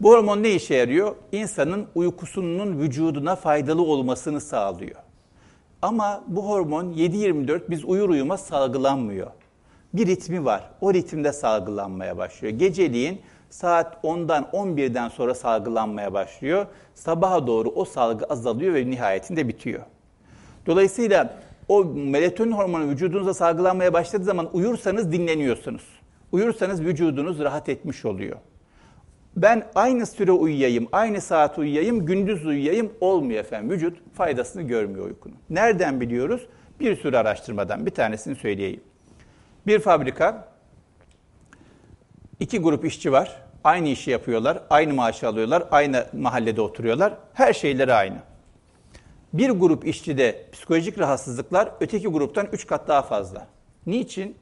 Speaker 1: Bu hormon ne işe yarıyor? İnsanın uykusunun vücuduna faydalı olmasını sağlıyor. Ama bu hormon 7-24 biz uyur uyumaz salgılanmıyor. Bir ritmi var. O ritimde salgılanmaya başlıyor. Geceliğin saat 10'dan 11'den sonra salgılanmaya başlıyor. Sabaha doğru o salgı azalıyor ve nihayetinde bitiyor. Dolayısıyla o melatonin hormonu vücudunuzda salgılanmaya başladığı zaman uyursanız dinleniyorsunuz. Uyursanız vücudunuz rahat etmiş oluyor. Ben aynı süre uyuyayım, aynı saat uyuyayım, gündüz uyuyayım olmuyor efendim. Vücut faydasını görmüyor uykunun. Nereden biliyoruz? Bir sürü araştırmadan bir tanesini söyleyeyim. Bir fabrika, iki grup işçi var. Aynı işi yapıyorlar, aynı maaşı alıyorlar, aynı mahallede oturuyorlar. Her şeyleri aynı. Bir grup işçide psikolojik rahatsızlıklar öteki gruptan 3 kat daha fazla. Niçin?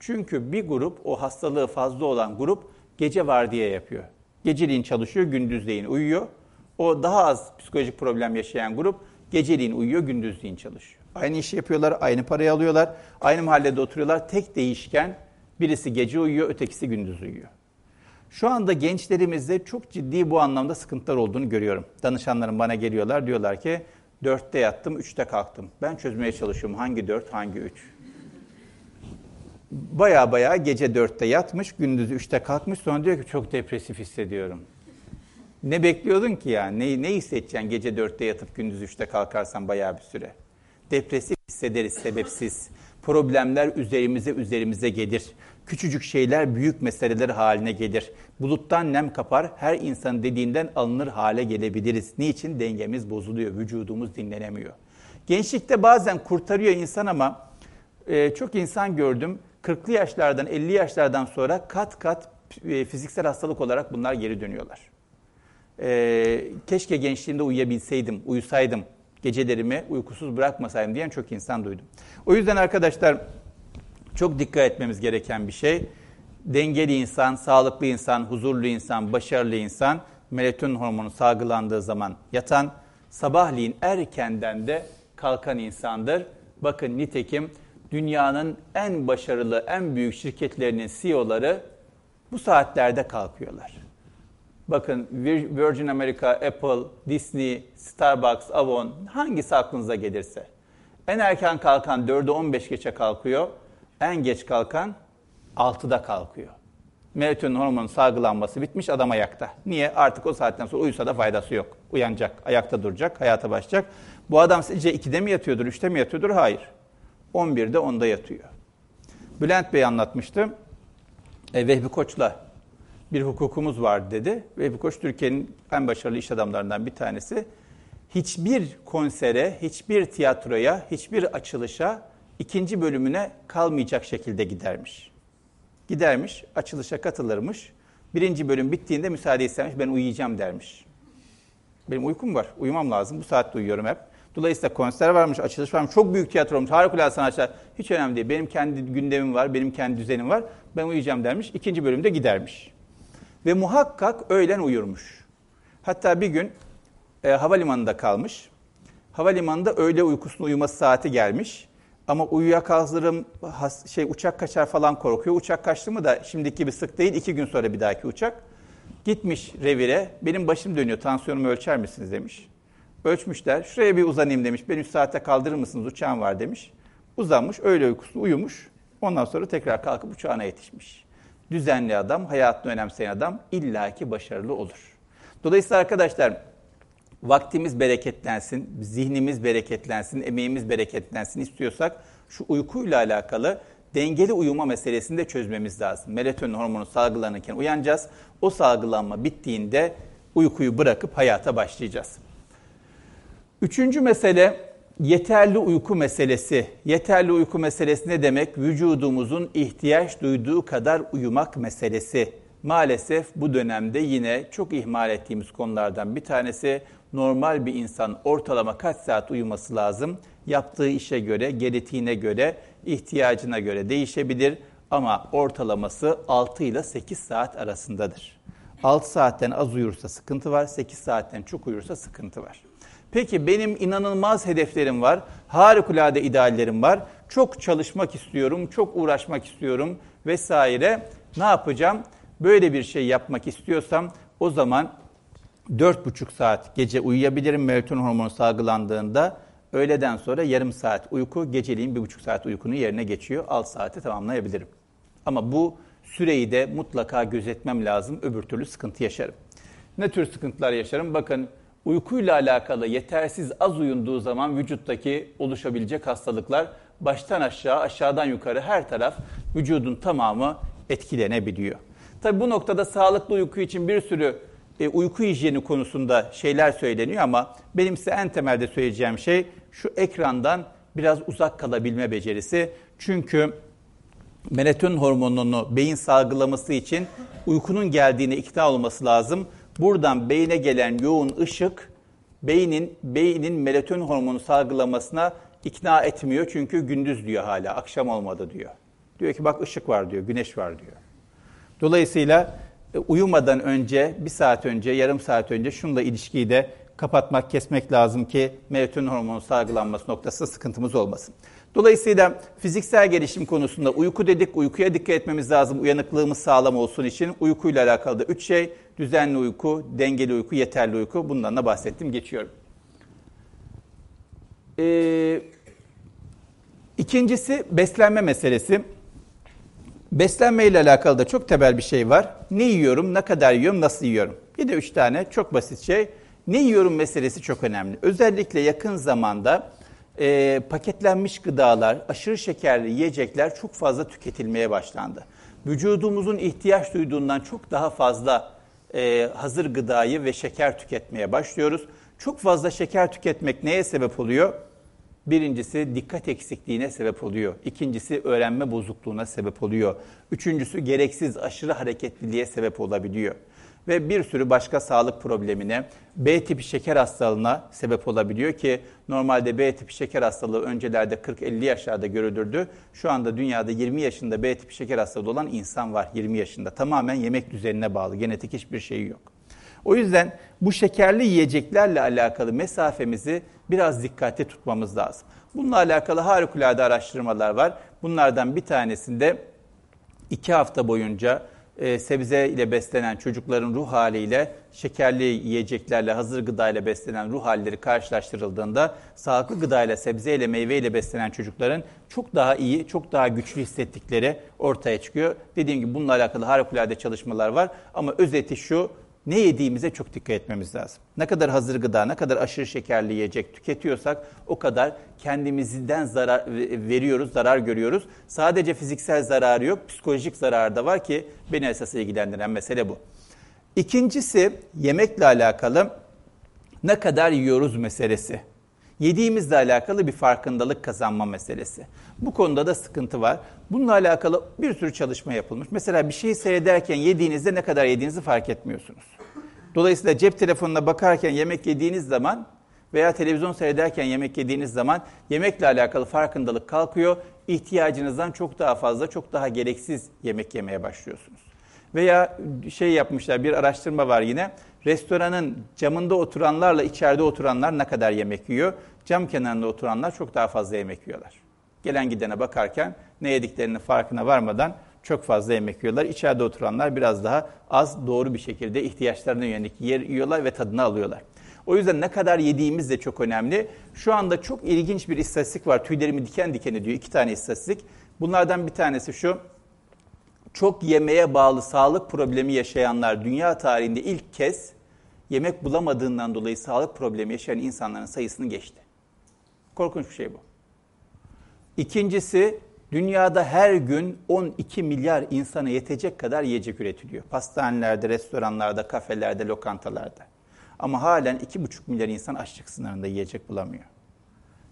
Speaker 1: Çünkü bir grup, o hastalığı fazla olan grup gece vardiya yapıyor. Geceliğin çalışıyor, gündüzleyin uyuyor. O daha az psikolojik problem yaşayan grup geceliğin uyuyor, gündüzleyin çalışıyor. Aynı işi yapıyorlar, aynı parayı alıyorlar, aynı mahallede oturuyorlar. Tek değişken birisi gece uyuyor, ötekisi gündüz uyuyor. Şu anda gençlerimizde çok ciddi bu anlamda sıkıntılar olduğunu görüyorum. Danışanlarım bana geliyorlar, diyorlar ki dörtte yattım, üçte kalktım. Ben çözmeye çalışıyorum hangi dört, hangi üç. Baya baya gece dörtte yatmış, gündüz üçte kalkmış. Sonra diyor ki çok depresif hissediyorum. Ne bekliyordun ki yani? Ne, ne hissedeceksin gece dörtte yatıp gündüz üçte kalkarsan bayağı bir süre? Depresif hissederiz sebepsiz. Problemler üzerimize üzerimize gelir. Küçücük şeyler büyük meseleler haline gelir. Buluttan nem kapar, her insan dediğinden alınır hale gelebiliriz. Niçin? Dengemiz bozuluyor, vücudumuz dinlenemiyor. Gençlikte bazen kurtarıyor insan ama e, çok insan gördüm. 40'lı yaşlardan, 50 yaşlardan sonra kat kat e, fiziksel hastalık olarak bunlar geri dönüyorlar. E, keşke gençliğimde uyuyabilseydim, uyusaydım, gecelerimi uykusuz bırakmasaydım diyen çok insan duydum. O yüzden arkadaşlar çok dikkat etmemiz gereken bir şey. Dengeli insan, sağlıklı insan, huzurlu insan, başarılı insan, melatonin hormonu salgılandığı zaman yatan, sabahleyin erkenden de kalkan insandır. Bakın nitekim dünyanın en başarılı, en büyük şirketlerinin CEO'ları bu saatlerde kalkıyorlar. Bakın Virgin America, Apple, Disney, Starbucks, Avon hangisi aklınıza gelirse. En erken kalkan 4'e 15 geçe kalkıyor. En geç kalkan 6'da kalkıyor. Melatonin hormonu salgılanması bitmiş adam ayakta. Niye? Artık o saatten sonra uyusa da faydası yok. Uyanacak, ayakta duracak, hayata başlayacak. Bu adam sizce 2'de mi yatıyordur, 3'te mi yatıyordur? Hayır. 11'de 10'da yatıyor. Bülent Bey anlatmıştı. E, Vehbi Koç'la bir hukukumuz var dedi. Vehbi Koç Türkiye'nin en başarılı iş adamlarından bir tanesi. Hiçbir konsere, hiçbir tiyatroya, hiçbir açılışa ikinci bölümüne kalmayacak şekilde gidermiş. Gidermiş, açılışa katılırmış. Birinci bölüm bittiğinde müsaade istemiş, ben uyuyacağım dermiş. Benim uykum var, uyumam lazım. Bu saatte uyuyorum hep. Dolayısıyla konser varmış, açılış varmış, çok büyük tiyatro olmuş, harikulade sanatçılar. Hiç önemli değil. Benim kendi gündemim var, benim kendi düzenim var. Ben uyuyacağım dermiş. İkinci bölümde gidermiş. Ve muhakkak öğlen uyurmuş. Hatta bir gün e, havalimanında kalmış. Havalimanında öğle uykusunu uyuması saati gelmiş. Ama uyuyakalırım, şey uçak kaçar falan korkuyor. Uçak kaçtı mı da şimdiki gibi sık değil. iki gün sonra bir dahaki uçak. Gitmiş revire. Benim başım dönüyor. Tansiyonumu ölçer misiniz demiş. Ölçmüşler. Şuraya bir uzanayım demiş. Beni 3 saate kaldırır mısınız? Uçağım var demiş. Uzanmış. Öyle uykusunu uyumuş. Ondan sonra tekrar kalkıp uçağına yetişmiş. Düzenli adam, hayatını önemseyen adam illaki başarılı olur. Dolayısıyla arkadaşlar vaktimiz bereketlensin, zihnimiz bereketlensin, emeğimiz bereketlensin istiyorsak şu uykuyla alakalı dengeli uyuma meselesini de çözmemiz lazım. Melatonin hormonu salgılanırken uyanacağız. O salgılanma bittiğinde uykuyu bırakıp hayata başlayacağız. Üçüncü mesele yeterli uyku meselesi. Yeterli uyku meselesi ne demek? Vücudumuzun ihtiyaç duyduğu kadar uyumak meselesi. Maalesef bu dönemde yine çok ihmal ettiğimiz konulardan bir tanesi normal bir insan ortalama kaç saat uyuması lazım? Yaptığı işe göre, genetiğine göre, ihtiyacına göre değişebilir ama ortalaması 6 ile 8 saat arasındadır. 6 saatten az uyursa sıkıntı var, 8 saatten çok uyursa sıkıntı var. Peki benim inanılmaz hedeflerim var, harikulade ideallerim var, çok çalışmak istiyorum, çok uğraşmak istiyorum vesaire. Ne yapacağım? Böyle bir şey yapmak istiyorsam o zaman 4,5 saat gece uyuyabilirim melatonin hormonu salgılandığında. Öğleden sonra yarım saat uyku, geceliğin 1,5 saat uykunu yerine geçiyor. 6 saati tamamlayabilirim. Ama bu süreyi de mutlaka gözetmem lazım. Öbür türlü sıkıntı yaşarım. Ne tür sıkıntılar yaşarım? Bakın uykuyla alakalı yetersiz az uyunduğu zaman vücuttaki oluşabilecek hastalıklar baştan aşağı, aşağıdan yukarı her taraf vücudun tamamı etkilenebiliyor. Tabi bu noktada sağlıklı uyku için bir sürü e, uyku hijyeni konusunda şeyler söyleniyor ama benim size en temelde söyleyeceğim şey şu ekrandan biraz uzak kalabilme becerisi. Çünkü melatonin hormonunu beyin salgılaması için uykunun geldiğine ikna olması lazım. Buradan beyne gelen yoğun ışık beynin beynin melatonin hormonu salgılamasına ikna etmiyor çünkü gündüz diyor hala, akşam olmadı diyor. Diyor ki bak ışık var diyor, güneş var diyor. Dolayısıyla e, uyumadan önce, bir saat önce, yarım saat önce şunla ilişkiyi de kapatmak, kesmek lazım ki melatonin hormonu salgılanması noktasında sıkıntımız olmasın. Dolayısıyla fiziksel gelişim konusunda uyku dedik, uykuya dikkat etmemiz lazım. Uyanıklığımız sağlam olsun için uykuyla alakalı da üç şey, düzenli uyku, dengeli uyku, yeterli uyku. Bundan da bahsettim, geçiyorum. Ee, ikincisi beslenme meselesi. Beslenme ile alakalı da çok temel bir şey var. Ne yiyorum, ne kadar yiyorum, nasıl yiyorum? Bir de üç tane çok basit şey. Ne yiyorum meselesi çok önemli. Özellikle yakın zamanda e, paketlenmiş gıdalar, aşırı şekerli yiyecekler çok fazla tüketilmeye başlandı. Vücudumuzun ihtiyaç duyduğundan çok daha fazla e, hazır gıdayı ve şeker tüketmeye başlıyoruz. Çok fazla şeker tüketmek neye sebep oluyor? Birincisi dikkat eksikliğine sebep oluyor. İkincisi öğrenme bozukluğuna sebep oluyor. Üçüncüsü gereksiz aşırı hareketliliğe sebep olabiliyor ve bir sürü başka sağlık problemine, B tipi şeker hastalığına sebep olabiliyor ki normalde B tipi şeker hastalığı öncelerde 40-50 yaşlarda görülürdü. Şu anda dünyada 20 yaşında B tipi şeker hastalığı olan insan var 20 yaşında. Tamamen yemek düzenine bağlı, genetik hiçbir şeyi yok. O yüzden bu şekerli yiyeceklerle alakalı mesafemizi biraz dikkatli tutmamız lazım. Bununla alakalı harikulade araştırmalar var. Bunlardan bir tanesinde iki hafta boyunca e, sebze ile beslenen çocukların ruh haliyle şekerli yiyeceklerle, hazır gıda ile beslenen ruh halleri karşılaştırıldığında sağlıklı gıda ile, sebze ile, meyve ile beslenen çocukların çok daha iyi, çok daha güçlü hissettikleri ortaya çıkıyor. Dediğim gibi bununla alakalı harikulade çalışmalar var ama özeti şu, ne yediğimize çok dikkat etmemiz lazım. Ne kadar hazır gıda, ne kadar aşırı şekerli yiyecek tüketiyorsak o kadar kendimizden zarar veriyoruz, zarar görüyoruz. Sadece fiziksel zararı yok, psikolojik zararı da var ki beni esas ilgilendiren mesele bu. İkincisi yemekle alakalı ne kadar yiyoruz meselesi. Yediğimizle alakalı bir farkındalık kazanma meselesi. Bu konuda da sıkıntı var. Bununla alakalı bir sürü çalışma yapılmış. Mesela bir şeyi seyrederken yediğinizde ne kadar yediğinizi fark etmiyorsunuz. Dolayısıyla cep telefonuna bakarken yemek yediğiniz zaman veya televizyon seyrederken yemek yediğiniz zaman yemekle alakalı farkındalık kalkıyor. İhtiyacınızdan çok daha fazla, çok daha gereksiz yemek yemeye başlıyorsunuz. Veya şey yapmışlar, bir araştırma var yine. Restoranın camında oturanlarla içeride oturanlar ne kadar yemek yiyor? Cam kenarında oturanlar çok daha fazla yemek yiyorlar. Gelen gidene bakarken ne yediklerinin farkına varmadan çok fazla yemek yiyorlar. İçeride oturanlar biraz daha az doğru bir şekilde ihtiyaçlarına yönelik yer yiyorlar ve tadını alıyorlar. O yüzden ne kadar yediğimiz de çok önemli. Şu anda çok ilginç bir istatistik var. Tüylerimi diken diken ediyor. İki tane istatistik. Bunlardan bir tanesi şu. Çok yemeğe bağlı sağlık problemi yaşayanlar dünya tarihinde ilk kez yemek bulamadığından dolayı sağlık problemi yaşayan insanların sayısını geçti. Korkunç bir şey bu. İkincisi dünyada her gün 12 milyar insana yetecek kadar yiyecek üretiliyor. Pastanelerde, restoranlarda, kafelerde, lokantalarda. Ama halen 2,5 milyar insan açlık sınırında yiyecek bulamıyor.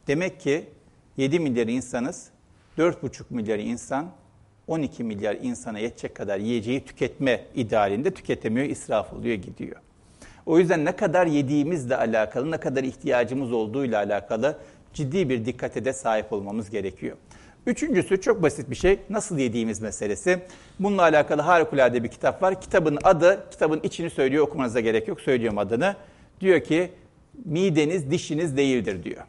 Speaker 1: Demek ki 7 milyar insanız, 4,5 milyar insan 12 milyar insana yetecek kadar yiyeceği tüketme idealinde tüketemiyor, israf oluyor, gidiyor. O yüzden ne kadar yediğimizle alakalı, ne kadar ihtiyacımız olduğuyla alakalı ciddi bir dikkate de sahip olmamız gerekiyor. Üçüncüsü çok basit bir şey. Nasıl yediğimiz meselesi. Bununla alakalı harikulade bir kitap var. Kitabın adı, kitabın içini söylüyor okumanıza gerek yok. Söylüyorum adını. Diyor ki mideniz dişiniz değildir diyor.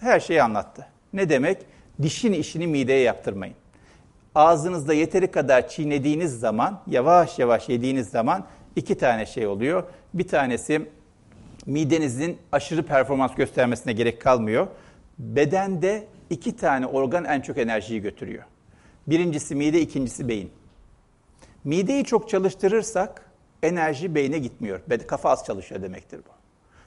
Speaker 1: Her şeyi anlattı. Ne demek? Dişin işini mideye yaptırmayın. Ağzınızda yeteri kadar çiğnediğiniz zaman, yavaş yavaş yediğiniz zaman iki tane şey oluyor. Bir tanesi midenizin aşırı performans göstermesine gerek kalmıyor. Bedende iki tane organ en çok enerjiyi götürüyor. Birincisi mide, ikincisi beyin. Mideyi çok çalıştırırsak enerji beyne gitmiyor. Kafa az çalışıyor demektir bu.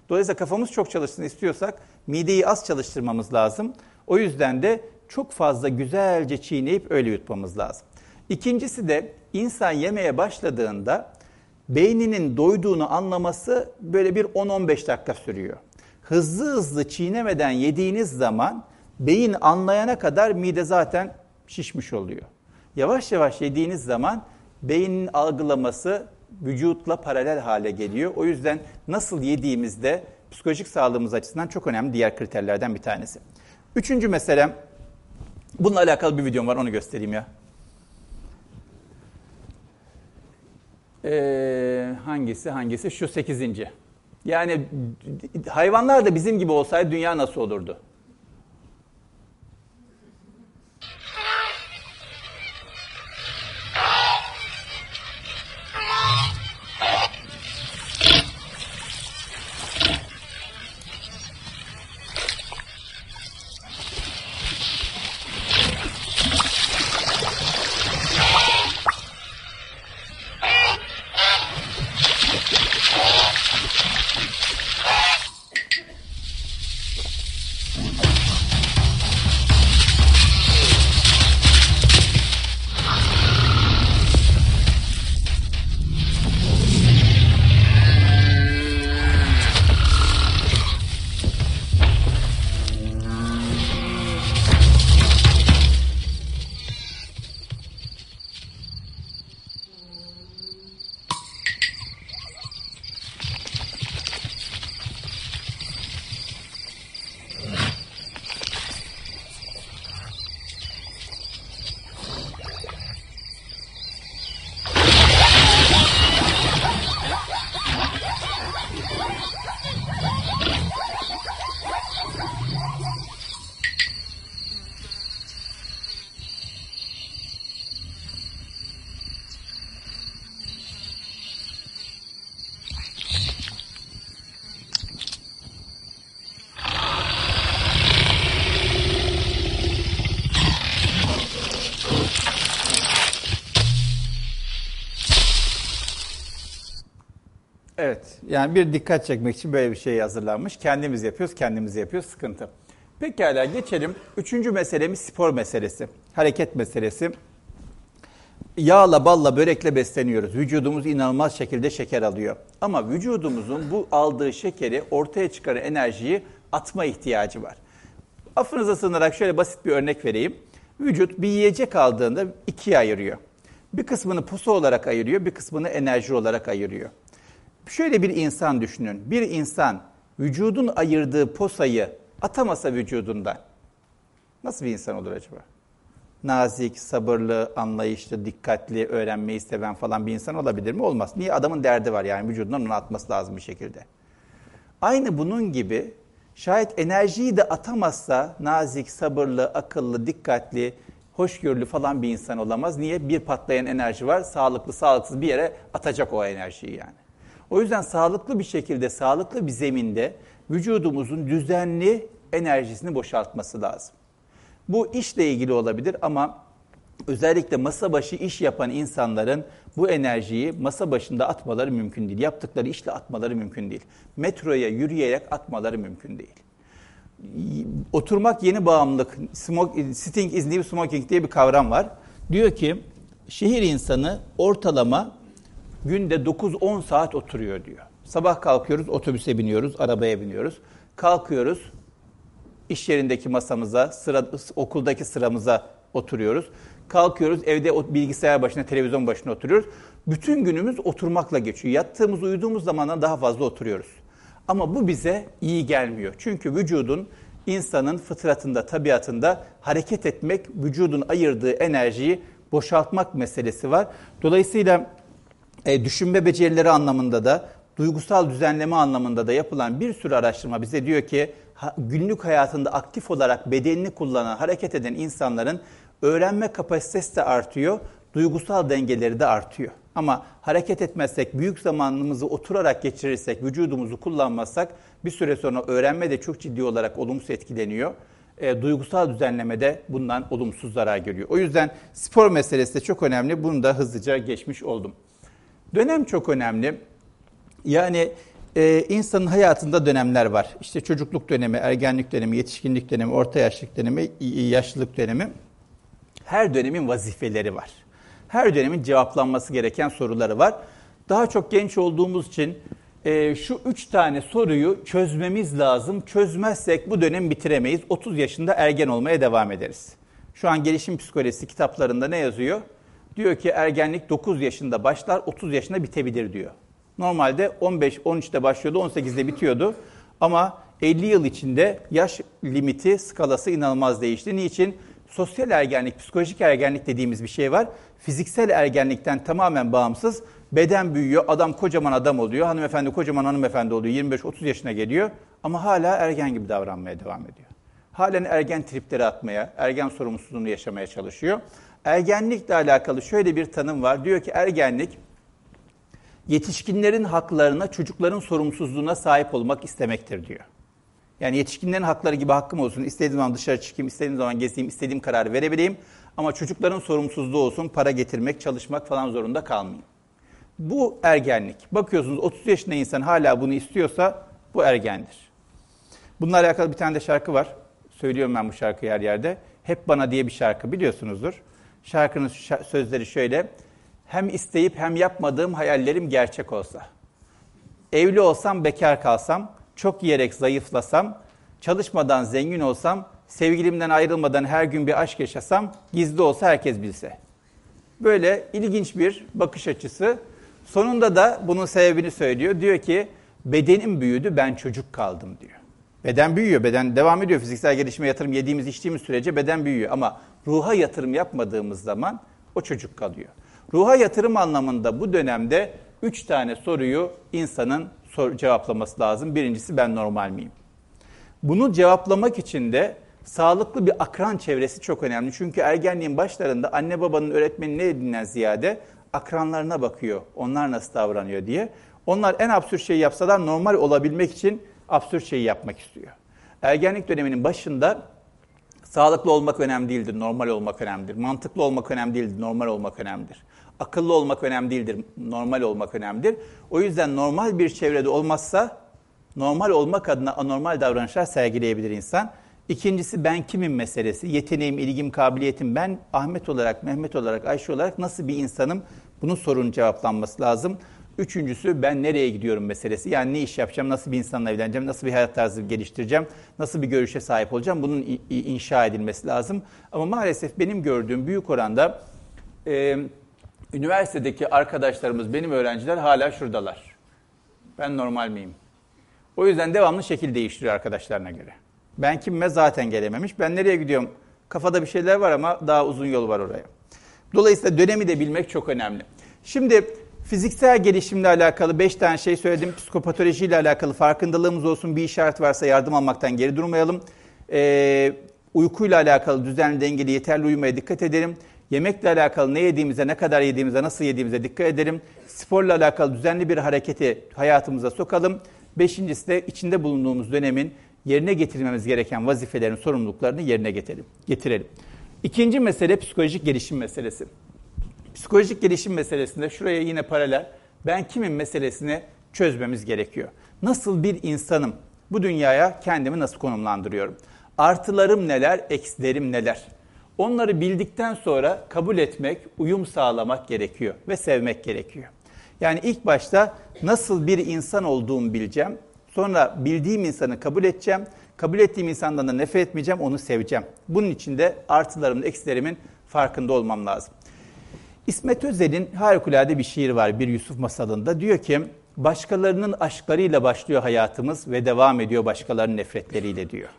Speaker 1: Dolayısıyla kafamız çok çalışsın istiyorsak mideyi az çalıştırmamız lazım. O yüzden de çok fazla güzelce çiğneyip öyle yutmamız lazım. İkincisi de insan yemeye başladığında beyninin doyduğunu anlaması böyle bir 10-15 dakika sürüyor. Hızlı hızlı çiğnemeden yediğiniz zaman beyin anlayana kadar mide zaten şişmiş oluyor. Yavaş yavaş yediğiniz zaman beynin algılaması vücutla paralel hale geliyor. O yüzden nasıl yediğimizde psikolojik sağlığımız açısından çok önemli diğer kriterlerden bir tanesi. Üçüncü meselem, bununla alakalı bir videom var onu göstereyim ya. Ee, hangisi hangisi? Şu sekizinci. Yani hayvanlar da bizim gibi olsaydı dünya nasıl olurdu? Yani bir dikkat çekmek için böyle bir şey hazırlanmış. Kendimiz yapıyoruz, kendimiz yapıyoruz, sıkıntı. Pekala geçelim. Üçüncü meselemiz spor meselesi, hareket meselesi. Yağla, balla, börekle besleniyoruz. Vücudumuz inanılmaz şekilde şeker alıyor. Ama vücudumuzun bu aldığı şekeri ortaya çıkaran enerjiyi atma ihtiyacı var. Affınıza sığınarak şöyle basit bir örnek vereyim. Vücut bir yiyecek aldığında ikiye ayırıyor. Bir kısmını posa olarak ayırıyor, bir kısmını enerji olarak ayırıyor. Şöyle bir insan düşünün. Bir insan vücudun ayırdığı posayı atamasa vücudunda nasıl bir insan olur acaba? Nazik, sabırlı, anlayışlı, dikkatli, öğrenmeyi seven falan bir insan olabilir mi? Olmaz. Niye? Adamın derdi var yani vücudundan onu atması lazım bir şekilde. Aynı bunun gibi şayet enerjiyi de atamazsa nazik, sabırlı, akıllı, dikkatli, hoşgörülü falan bir insan olamaz. Niye? Bir patlayan enerji var. Sağlıklı, sağlıksız bir yere atacak o enerjiyi yani. O yüzden sağlıklı bir şekilde, sağlıklı bir zeminde vücudumuzun düzenli enerjisini boşaltması lazım. Bu işle ilgili olabilir ama özellikle masa başı iş yapan insanların bu enerjiyi masa başında atmaları mümkün değil. Yaptıkları işle atmaları mümkün değil. Metroya yürüyerek atmaları mümkün değil. Oturmak yeni bağımlılık, smoke, sitting is new smoking diye bir kavram var. Diyor ki şehir insanı ortalama günde 9-10 saat oturuyor diyor. Sabah kalkıyoruz, otobüse biniyoruz, arabaya biniyoruz. Kalkıyoruz, iş yerindeki masamıza, sıra, okuldaki sıramıza oturuyoruz. Kalkıyoruz, evde bilgisayar başına, televizyon başına oturuyoruz. Bütün günümüz oturmakla geçiyor. Yattığımız, uyuduğumuz zamandan daha fazla oturuyoruz. Ama bu bize iyi gelmiyor. Çünkü vücudun, insanın fıtratında, tabiatında hareket etmek, vücudun ayırdığı enerjiyi boşaltmak meselesi var. Dolayısıyla e, düşünme becerileri anlamında da, duygusal düzenleme anlamında da yapılan bir sürü araştırma bize diyor ki günlük hayatında aktif olarak bedenini kullanan, hareket eden insanların öğrenme kapasitesi de artıyor, duygusal dengeleri de artıyor. Ama hareket etmezsek, büyük zamanımızı oturarak geçirirsek, vücudumuzu kullanmazsak bir süre sonra öğrenme de çok ciddi olarak olumsuz etkileniyor. E, duygusal düzenleme de bundan olumsuz zarar görüyor. O yüzden spor meselesi de çok önemli. Bunu da hızlıca geçmiş oldum. Dönem çok önemli. Yani e, insanın hayatında dönemler var. İşte çocukluk dönemi, ergenlik dönemi, yetişkinlik dönemi, orta yaşlılık dönemi, yaşlılık dönemi. Her dönemin vazifeleri var. Her dönemin cevaplanması gereken soruları var. Daha çok genç olduğumuz için e, şu üç tane soruyu çözmemiz lazım. Çözmezsek bu dönem bitiremeyiz. 30 yaşında ergen olmaya devam ederiz. Şu an gelişim psikolojisi kitaplarında ne yazıyor? Diyor ki ergenlik 9 yaşında başlar, 30 yaşında bitebilir diyor. Normalde 15-13'te başlıyordu, 18'de bitiyordu. Ama 50 yıl içinde yaş limiti, skalası inanılmaz değişti. Niçin? Sosyal ergenlik, psikolojik ergenlik dediğimiz bir şey var. Fiziksel ergenlikten tamamen bağımsız. Beden büyüyor, adam kocaman adam oluyor, hanımefendi kocaman hanımefendi oluyor, 25-30 yaşına geliyor ama hala ergen gibi davranmaya devam ediyor. Halen ergen tripleri atmaya, ergen sorumsuzluğunu yaşamaya çalışıyor. Ergenlikle alakalı şöyle bir tanım var. Diyor ki ergenlik yetişkinlerin haklarına, çocukların sorumsuzluğuna sahip olmak istemektir diyor. Yani yetişkinlerin hakları gibi hakkım olsun, istediğim zaman dışarı çıkayım, istediğim zaman gezeyim, istediğim kararı verebileyim. Ama çocukların sorumsuzluğu olsun, para getirmek, çalışmak falan zorunda kalmayayım. Bu ergenlik. Bakıyorsunuz 30 yaşında insan hala bunu istiyorsa bu ergendir. Bununla alakalı bir tane de şarkı var. Söylüyorum ben bu şarkıyı her yerde. Hep Bana diye bir şarkı biliyorsunuzdur. Şarkının sözleri şöyle. Hem isteyip hem yapmadığım hayallerim gerçek olsa. Evli olsam, bekar kalsam, çok yiyerek zayıflasam, çalışmadan zengin olsam, sevgilimden ayrılmadan her gün bir aşk yaşasam, gizli olsa herkes bilse. Böyle ilginç bir bakış açısı. Sonunda da bunun sebebini söylüyor. Diyor ki bedenim büyüdü ben çocuk kaldım diyor. Beden büyüyor, beden devam ediyor. Fiziksel gelişime yatırım yediğimiz, içtiğimiz sürece beden büyüyor. Ama ruha yatırım yapmadığımız zaman o çocuk kalıyor. Ruha yatırım anlamında bu dönemde üç tane soruyu insanın sor cevaplaması lazım. Birincisi ben normal miyim? Bunu cevaplamak için de sağlıklı bir akran çevresi çok önemli. Çünkü ergenliğin başlarında anne babanın öğretmeni ne dediğinden ziyade akranlarına bakıyor. Onlar nasıl davranıyor diye. Onlar en absürt şeyi yapsalar normal olabilmek için absürt şeyi yapmak istiyor. Ergenlik döneminin başında sağlıklı olmak önemli değildir, normal olmak önemlidir. Mantıklı olmak önemli değildir, normal olmak önemlidir. Akıllı olmak önemli değildir, normal olmak önemlidir. O yüzden normal bir çevrede olmazsa normal olmak adına anormal davranışlar sergileyebilir insan. İkincisi ben kimim meselesi. Yeteneğim, ilgim, kabiliyetim. Ben Ahmet olarak, Mehmet olarak, Ayşe olarak nasıl bir insanım? Bunun sorunun cevaplanması lazım. Üçüncüsü ben nereye gidiyorum meselesi. Yani ne iş yapacağım, nasıl bir insanla evleneceğim, nasıl bir hayat tarzı geliştireceğim, nasıl bir görüşe sahip olacağım. Bunun inşa edilmesi lazım. Ama maalesef benim gördüğüm büyük oranda e, üniversitedeki arkadaşlarımız, benim öğrenciler hala şuradalar. Ben normal miyim? O yüzden devamlı şekil değiştiriyor arkadaşlarına göre. Ben kimime zaten gelememiş. Ben nereye gidiyorum? Kafada bir şeyler var ama daha uzun yol var oraya. Dolayısıyla dönemi de bilmek çok önemli. Şimdi fiziksel gelişimle alakalı 5 tane şey söyledim. Psikopatolojiyle alakalı farkındalığımız olsun. Bir işaret varsa yardım almaktan geri durmayalım. Ee, uykuyla alakalı düzenli, dengeli, yeterli uyumaya dikkat edelim. Yemekle alakalı ne yediğimize, ne kadar yediğimize, nasıl yediğimize dikkat edelim. Sporla alakalı düzenli bir hareketi hayatımıza sokalım. Beşincisi de içinde bulunduğumuz dönemin yerine getirmemiz gereken vazifelerin sorumluluklarını yerine getirelim. getirelim. İkinci mesele psikolojik gelişim meselesi. Psikolojik gelişim meselesinde şuraya yine paralel ben kimin meselesini çözmemiz gerekiyor. Nasıl bir insanım? Bu dünyaya kendimi nasıl konumlandırıyorum? Artılarım neler, eksilerim neler? Onları bildikten sonra kabul etmek, uyum sağlamak gerekiyor ve sevmek gerekiyor. Yani ilk başta nasıl bir insan olduğumu bileceğim. Sonra bildiğim insanı kabul edeceğim. Kabul ettiğim insandan da nefret etmeyeceğim, onu seveceğim. Bunun için de artılarımın, eksilerimin farkında olmam lazım. İsmet Özel'in harikulade bir şiir var bir Yusuf masalında. Diyor ki, başkalarının aşklarıyla başlıyor hayatımız ve devam ediyor başkalarının nefretleriyle diyor.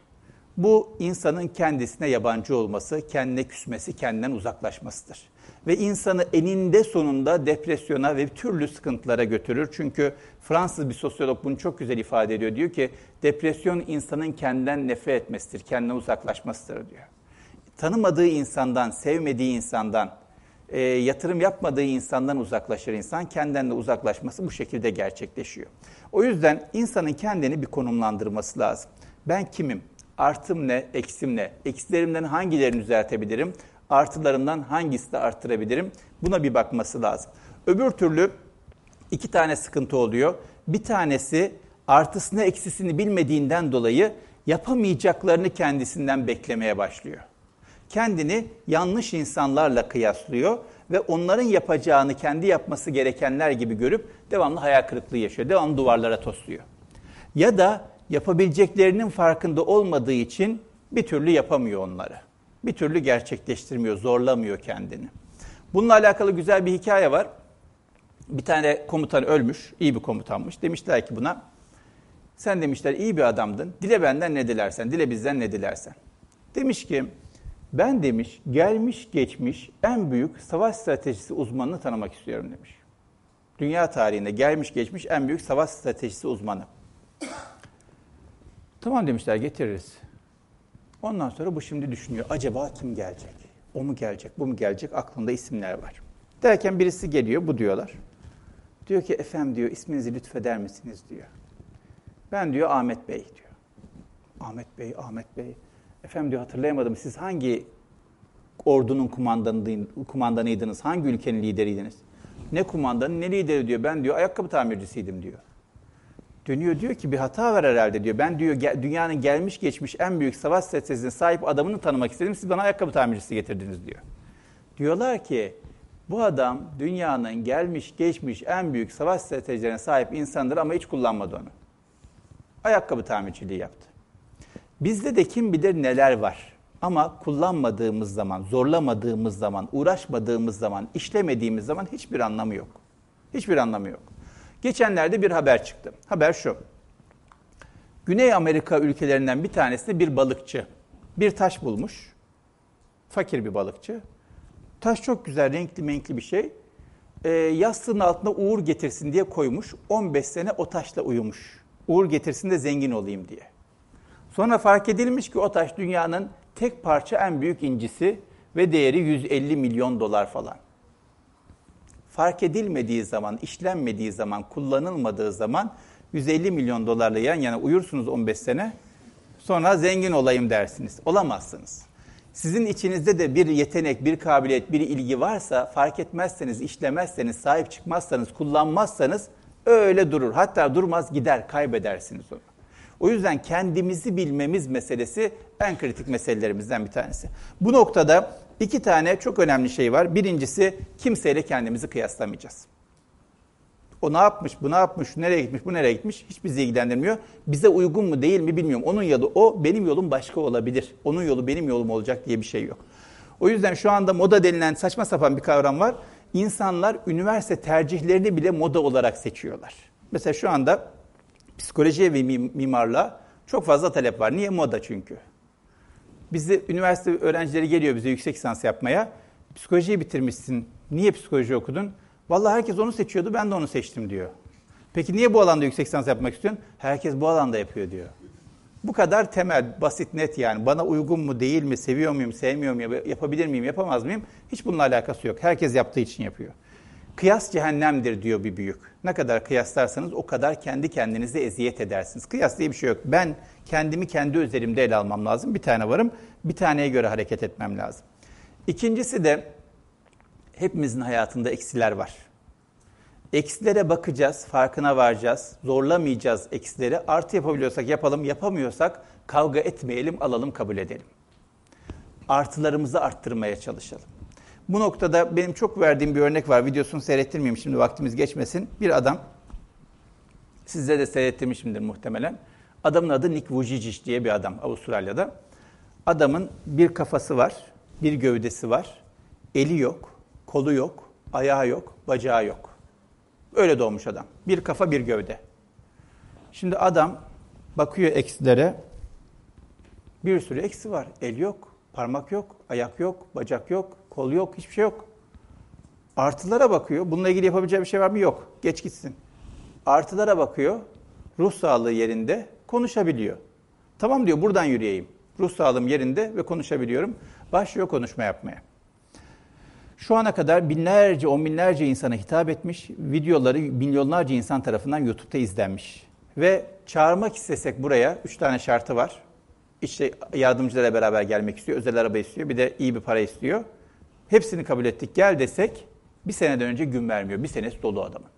Speaker 1: Bu insanın kendisine yabancı olması, kendine küsmesi, kendinden uzaklaşmasıdır. Ve insanı eninde sonunda depresyona ve türlü sıkıntılara götürür. Çünkü Fransız bir sosyolog bunu çok güzel ifade ediyor. Diyor ki depresyon insanın kendinden nefret etmesidir, kendine uzaklaşmasıdır diyor. Tanımadığı insandan, sevmediği insandan, e, yatırım yapmadığı insandan uzaklaşır insan. Kendinden de uzaklaşması bu şekilde gerçekleşiyor. O yüzden insanın kendini bir konumlandırması lazım. Ben kimim? Artım ne? Eksim ne? Eksilerimden hangilerini düzeltebilirim? Artılarımdan hangisini arttırabilirim? Buna bir bakması lazım. Öbür türlü iki tane sıkıntı oluyor. Bir tanesi artısını eksisini bilmediğinden dolayı yapamayacaklarını kendisinden beklemeye başlıyor kendini yanlış insanlarla kıyaslıyor ve onların yapacağını kendi yapması gerekenler gibi görüp devamlı hayal kırıklığı yaşıyor. Devamlı duvarlara tosluyor. Ya da yapabileceklerinin farkında olmadığı için bir türlü yapamıyor onları. Bir türlü gerçekleştirmiyor, zorlamıyor kendini. Bununla alakalı güzel bir hikaye var. Bir tane komutan ölmüş, iyi bir komutanmış. Demişler ki buna, Sen demişler iyi bir adamdın. Dile benden ne dilersen, dile bizden ne dilersen. Demiş ki ben demiş gelmiş geçmiş en büyük savaş stratejisi uzmanını tanımak istiyorum demiş. Dünya tarihinde gelmiş geçmiş en büyük savaş stratejisi uzmanı. Tamam demişler getiririz. Ondan sonra bu şimdi düşünüyor. Acaba kim gelecek? O mu gelecek, bu mu gelecek? Aklında isimler var. Derken birisi geliyor, bu diyorlar. Diyor ki efendim diyor isminizi lütfeder misiniz diyor. Ben diyor Ahmet Bey diyor. Ahmet Bey, Ahmet Bey. Efendim diyor hatırlayamadım. Siz hangi ordunun kumandanıydınız? Hangi ülkenin lideriydiniz? Ne kumandanı ne lideri diyor. Ben diyor ayakkabı tamircisiydim diyor. Dönüyor diyor ki bir hata var herhalde diyor. Ben diyor dünyanın gelmiş geçmiş en büyük savaş stratejisine sahip adamını tanımak istedim. Siz bana ayakkabı tamircisi getirdiniz diyor. Diyorlar ki bu adam dünyanın gelmiş geçmiş en büyük savaş stratejilerine sahip insandır ama hiç kullanmadı onu. Ayakkabı tamirciliği yaptı. Bizde de kim bilir neler var. Ama kullanmadığımız zaman, zorlamadığımız zaman, uğraşmadığımız zaman, işlemediğimiz zaman hiçbir anlamı yok. Hiçbir anlamı yok. Geçenlerde bir haber çıktı. Haber şu. Güney Amerika ülkelerinden bir tanesinde bir balıkçı bir taş bulmuş. Fakir bir balıkçı. Taş çok güzel, renkli menkli bir şey. E, yastığın altına uğur getirsin diye koymuş. 15 sene o taşla uyumuş. Uğur getirsin de zengin olayım diye. Sonra fark edilmiş ki o taş dünyanın tek parça en büyük incisi ve değeri 150 milyon dolar falan. Fark edilmediği zaman, işlenmediği zaman, kullanılmadığı zaman 150 milyon dolarla yan yana uyursunuz 15 sene. Sonra zengin olayım dersiniz. Olamazsınız. Sizin içinizde de bir yetenek, bir kabiliyet, bir ilgi varsa fark etmezseniz, işlemezseniz, sahip çıkmazsanız, kullanmazsanız öyle durur. Hatta durmaz gider, kaybedersiniz onu. O yüzden kendimizi bilmemiz meselesi en kritik meselelerimizden bir tanesi. Bu noktada iki tane çok önemli şey var. Birincisi kimseyle kendimizi kıyaslamayacağız. O ne yapmış, bu ne yapmış, nereye gitmiş, bu nereye gitmiş hiç bizi ilgilendirmiyor. Bize uygun mu değil mi bilmiyorum. Onun yolu o, benim yolum başka olabilir. Onun yolu benim yolum olacak diye bir şey yok. O yüzden şu anda moda denilen saçma sapan bir kavram var. İnsanlar üniversite tercihlerini bile moda olarak seçiyorlar. Mesela şu anda psikolojiye ve mimarlığa çok fazla talep var. Niye? Moda çünkü. Bizi üniversite öğrencileri geliyor bize yüksek lisans yapmaya. Psikolojiyi bitirmişsin. Niye psikoloji okudun? Vallahi herkes onu seçiyordu, ben de onu seçtim diyor. Peki niye bu alanda yüksek lisans yapmak istiyorsun? Herkes bu alanda yapıyor diyor. Bu kadar temel, basit, net yani. Bana uygun mu, değil mi, seviyor muyum, sevmiyor muyum, yapabilir miyim, yapamaz mıyım? Hiç bununla alakası yok. Herkes yaptığı için yapıyor. Kıyas cehennemdir diyor bir büyük. Ne kadar kıyaslarsanız o kadar kendi kendinize eziyet edersiniz. Kıyas diye bir şey yok. Ben kendimi kendi üzerimde ele almam lazım. Bir tane varım, bir taneye göre hareket etmem lazım. İkincisi de hepimizin hayatında eksiler var. Eksilere bakacağız, farkına varacağız, zorlamayacağız eksileri. Artı yapabiliyorsak yapalım, yapamıyorsak kavga etmeyelim, alalım, kabul edelim. Artılarımızı arttırmaya çalışalım. Bu noktada benim çok verdiğim bir örnek var. Videosunu seyrettirmeyeyim şimdi vaktimiz geçmesin. Bir adam, sizlere de seyrettirmişimdir muhtemelen. Adamın adı Nick Vujicic diye bir adam Avustralya'da. Adamın bir kafası var, bir gövdesi var, eli yok, kolu yok, ayağı yok, bacağı yok. Öyle doğmuş adam. Bir kafa bir gövde. Şimdi adam bakıyor eksilere. Bir sürü eksi var. El yok, parmak yok, ayak yok, bacak yok, kol yok, hiçbir şey yok. Artılara bakıyor. Bununla ilgili yapabileceği bir şey var mı? Yok. Geç gitsin. Artılara bakıyor. Ruh sağlığı yerinde konuşabiliyor. Tamam diyor buradan yürüyeyim. Ruh sağlığım yerinde ve konuşabiliyorum. Başlıyor konuşma yapmaya. Şu ana kadar binlerce, on binlerce insana hitap etmiş, videoları milyonlarca insan tarafından YouTube'da izlenmiş. Ve çağırmak istesek buraya, üç tane şartı var. İşte yardımcılara beraber gelmek istiyor, özel araba istiyor, bir de iyi bir para istiyor. Hepsini kabul ettik, gel desek bir seneden önce gün vermiyor. Bir senesi dolu adamın.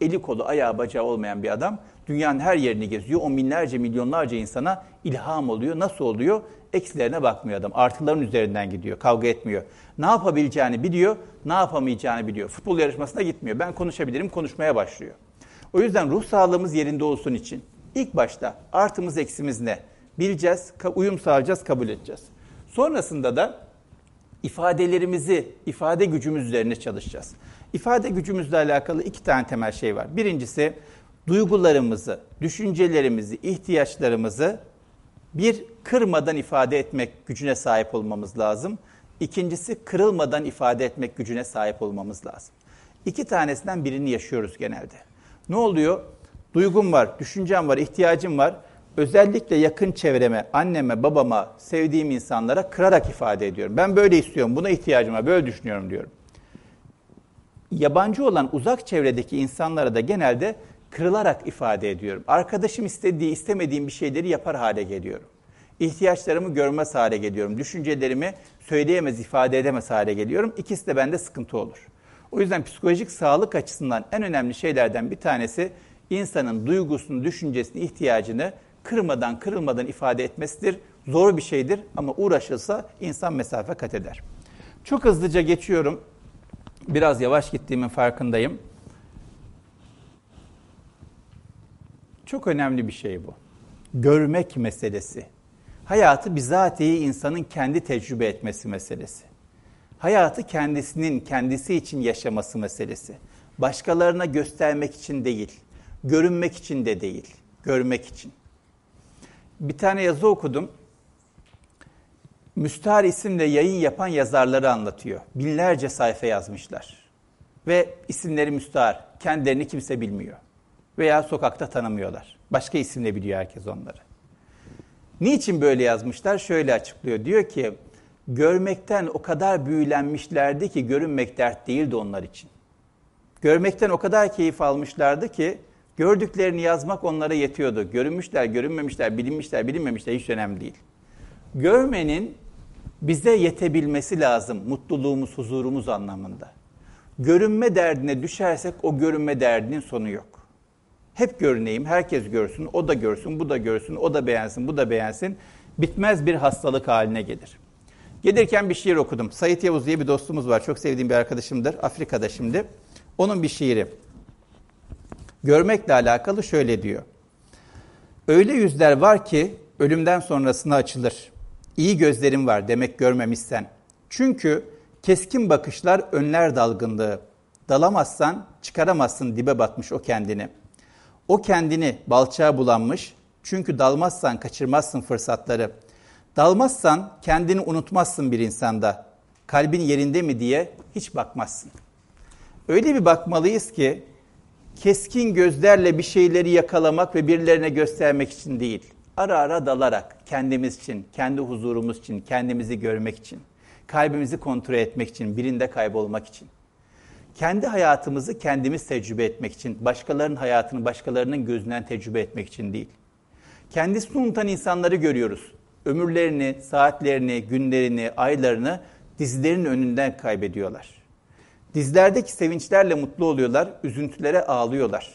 Speaker 1: Eli kolu, ayağı, bacağı olmayan bir adam dünyanın her yerini geziyor. On binlerce, milyonlarca insana ilham oluyor. Nasıl oluyor? Eksilerine bakmıyor adam. Artıların üzerinden gidiyor. Kavga etmiyor. Ne yapabileceğini biliyor, ne yapamayacağını biliyor. Futbol yarışmasına gitmiyor. Ben konuşabilirim, konuşmaya başlıyor. O yüzden ruh sağlığımız yerinde olsun için ilk başta artımız eksimiz ne? Bileceğiz, uyum sağlayacağız, kabul edeceğiz. Sonrasında da ifadelerimizi, ifade gücümüz üzerine çalışacağız. İfade gücümüzle alakalı iki tane temel şey var. Birincisi duygularımızı, düşüncelerimizi, ihtiyaçlarımızı bir kırmadan ifade etmek gücüne sahip olmamız lazım. İkincisi kırılmadan ifade etmek gücüne sahip olmamız lazım. İki tanesinden birini yaşıyoruz genelde. Ne oluyor? Duygum var, düşüncem var, ihtiyacım var. Özellikle yakın çevreme, anneme, babama, sevdiğim insanlara kırarak ifade ediyorum. Ben böyle istiyorum, buna ihtiyacım var, böyle düşünüyorum diyorum. Yabancı olan uzak çevredeki insanlara da genelde kırılarak ifade ediyorum. Arkadaşım istediği, istemediğim bir şeyleri yapar hale geliyorum. İhtiyaçlarımı görmez hale geliyorum. Düşüncelerimi söyleyemez, ifade edemez hale geliyorum. İkisi de bende sıkıntı olur. O yüzden psikolojik sağlık açısından en önemli şeylerden bir tanesi insanın duygusunu, düşüncesini, ihtiyacını kırmadan, kırılmadan ifade etmesidir. Zor bir şeydir ama uğraşılsa insan mesafe kat eder. Çok hızlıca geçiyorum. Biraz yavaş gittiğimin farkındayım. Çok önemli bir şey bu. Görmek meselesi. Hayatı bizatihi insanın kendi tecrübe etmesi meselesi. Hayatı kendisinin kendisi için yaşaması meselesi. Başkalarına göstermek için değil, görünmek için de değil, görmek için. Bir tane yazı okudum. Müstahar isimle yayın yapan yazarları anlatıyor. Binlerce sayfa yazmışlar. Ve isimleri müstahar. Kendilerini kimse bilmiyor. Veya sokakta tanımıyorlar. Başka isimle biliyor herkes onları. Niçin böyle yazmışlar? Şöyle açıklıyor. Diyor ki, görmekten o kadar büyülenmişlerdi ki görünmek dert değildi onlar için. Görmekten o kadar keyif almışlardı ki gördüklerini yazmak onlara yetiyordu. Görünmüşler, görünmemişler, bilinmişler, bilinmemişler hiç önemli değil. Görmenin bize yetebilmesi lazım mutluluğumuz, huzurumuz anlamında. Görünme derdine düşersek o görünme derdinin sonu yok. Hep görüneyim, herkes görsün, o da görsün, bu da görsün, o da beğensin, bu da beğensin. Bitmez bir hastalık haline gelir. Gelirken bir şiir okudum. Sayit Yavuz diye bir dostumuz var. Çok sevdiğim bir arkadaşımdır. Afrika'da şimdi. Onun bir şiiri. Görmekle alakalı şöyle diyor. Öyle yüzler var ki ölümden sonrasına açılır. İyi gözlerim var demek görmemişsen. Çünkü keskin bakışlar önler dalgınlığı. Dalamazsan çıkaramazsın dibe batmış o kendini. O kendini balçağa bulanmış. Çünkü dalmazsan kaçırmazsın fırsatları. Dalmazsan kendini unutmazsın bir insanda. Kalbin yerinde mi diye hiç bakmazsın. Öyle bir bakmalıyız ki keskin gözlerle bir şeyleri yakalamak ve birilerine göstermek için değil. Ara ara dalarak kendimiz için, kendi huzurumuz için, kendimizi görmek için, kalbimizi kontrol etmek için, birinde kaybolmak için. Kendi hayatımızı kendimiz tecrübe etmek için, başkalarının hayatını başkalarının gözünden tecrübe etmek için değil. Kendisini unutan insanları görüyoruz. Ömürlerini, saatlerini, günlerini, aylarını dizilerin önünden kaybediyorlar. Dizlerdeki sevinçlerle mutlu oluyorlar, üzüntülere ağlıyorlar.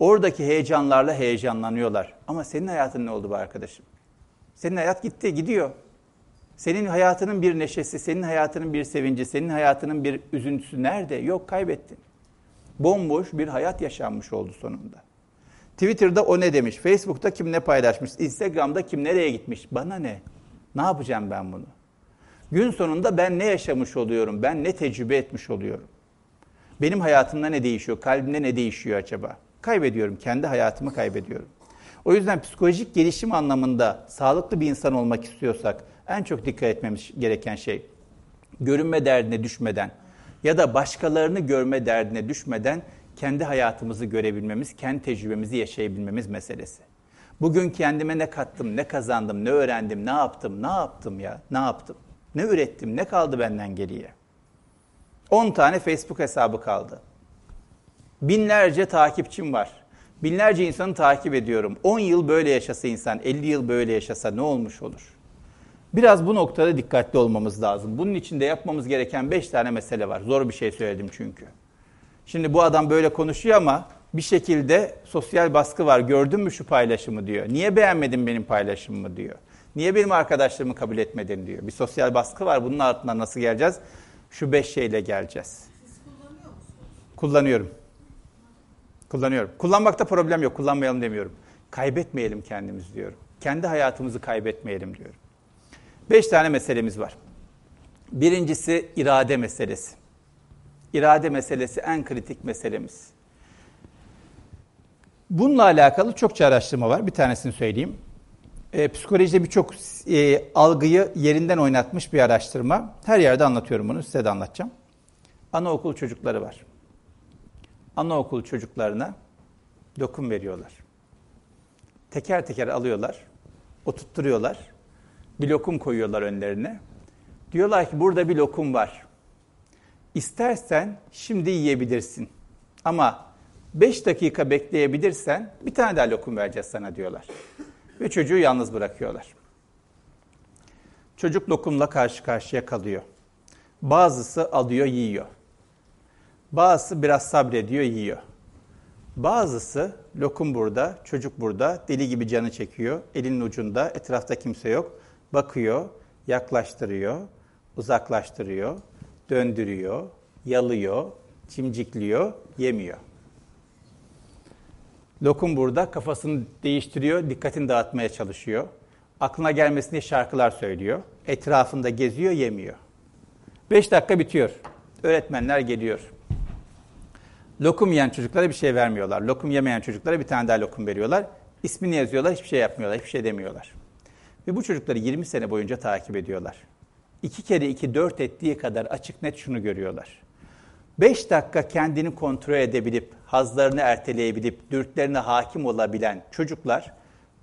Speaker 1: Oradaki heyecanlarla heyecanlanıyorlar. Ama senin hayatın ne oldu bu arkadaşım? Senin hayat gitti, gidiyor. Senin hayatının bir neşesi, senin hayatının bir sevinci, senin hayatının bir üzüntüsü nerede? Yok kaybettin. Bomboş bir hayat yaşanmış oldu sonunda. Twitter'da o ne demiş, Facebook'ta kim ne paylaşmış, Instagram'da kim nereye gitmiş, bana ne? Ne yapacağım ben bunu? Gün sonunda ben ne yaşamış oluyorum, ben ne tecrübe etmiş oluyorum? Benim hayatımda ne değişiyor, kalbimde ne değişiyor acaba? Kaybediyorum, kendi hayatımı kaybediyorum. O yüzden psikolojik gelişim anlamında sağlıklı bir insan olmak istiyorsak en çok dikkat etmemiz gereken şey görünme derdine düşmeden ya da başkalarını görme derdine düşmeden kendi hayatımızı görebilmemiz, kendi tecrübemizi yaşayabilmemiz meselesi. Bugün kendime ne kattım, ne kazandım, ne öğrendim, ne yaptım, ne yaptım ya, ne yaptım? Ne ürettim, ne kaldı benden geriye? 10 tane Facebook hesabı kaldı. Binlerce takipçim var. Binlerce insanı takip ediyorum. 10 yıl böyle yaşasa insan, 50 yıl böyle yaşasa ne olmuş olur? Biraz bu noktada dikkatli olmamız lazım. Bunun için de yapmamız gereken 5 tane mesele var. Zor bir şey söyledim çünkü. Şimdi bu adam böyle konuşuyor ama bir şekilde sosyal baskı var. Gördün mü şu paylaşımı diyor. Niye beğenmedin benim paylaşımımı diyor. Niye benim arkadaşlarımı kabul etmedin diyor. Bir sosyal baskı var. Bunun altından nasıl geleceğiz? Şu beş şeyle geleceğiz. Kullanıyorum. Kullanıyorum. Kullanmakta problem yok. Kullanmayalım demiyorum. Kaybetmeyelim kendimiz diyorum. Kendi hayatımızı kaybetmeyelim diyorum. Beş tane meselemiz var. Birincisi irade meselesi. İrade meselesi en kritik meselemiz. Bununla alakalı çokça araştırma var. Bir tanesini söyleyeyim. E, psikolojide birçok e, algıyı yerinden oynatmış bir araştırma. Her yerde anlatıyorum bunu, size de anlatacağım. Anaokul çocukları var. Anaokul çocuklarına lokum veriyorlar. Teker teker alıyorlar, oturtturuyorlar. Bir lokum koyuyorlar önlerine. Diyorlar ki burada bir lokum var. İstersen şimdi yiyebilirsin. Ama 5 dakika bekleyebilirsen bir tane daha lokum vereceğiz sana diyorlar. Ve çocuğu yalnız bırakıyorlar. Çocuk lokumla karşı karşıya kalıyor. Bazısı alıyor, yiyor. Bazısı biraz sabrediyor, yiyor. Bazısı lokum burada, çocuk burada, deli gibi canı çekiyor, elinin ucunda, etrafta kimse yok. Bakıyor, yaklaştırıyor, uzaklaştırıyor, döndürüyor, yalıyor, cimcikliyor, yemiyor. Lokum burada kafasını değiştiriyor, dikkatini dağıtmaya çalışıyor. Aklına gelmesin diye şarkılar söylüyor. Etrafında geziyor, yemiyor. Beş dakika bitiyor. Öğretmenler geliyor. Lokum yiyen çocuklara bir şey vermiyorlar. Lokum yemeyen çocuklara bir tane daha lokum veriyorlar. İsmini yazıyorlar, hiçbir şey yapmıyorlar, hiçbir şey demiyorlar. Ve bu çocukları 20 sene boyunca takip ediyorlar. İki kere iki dört ettiği kadar açık net şunu görüyorlar. Beş dakika kendini kontrol edebilip, hazlarını erteleyebilip, dürtlerine hakim olabilen çocuklar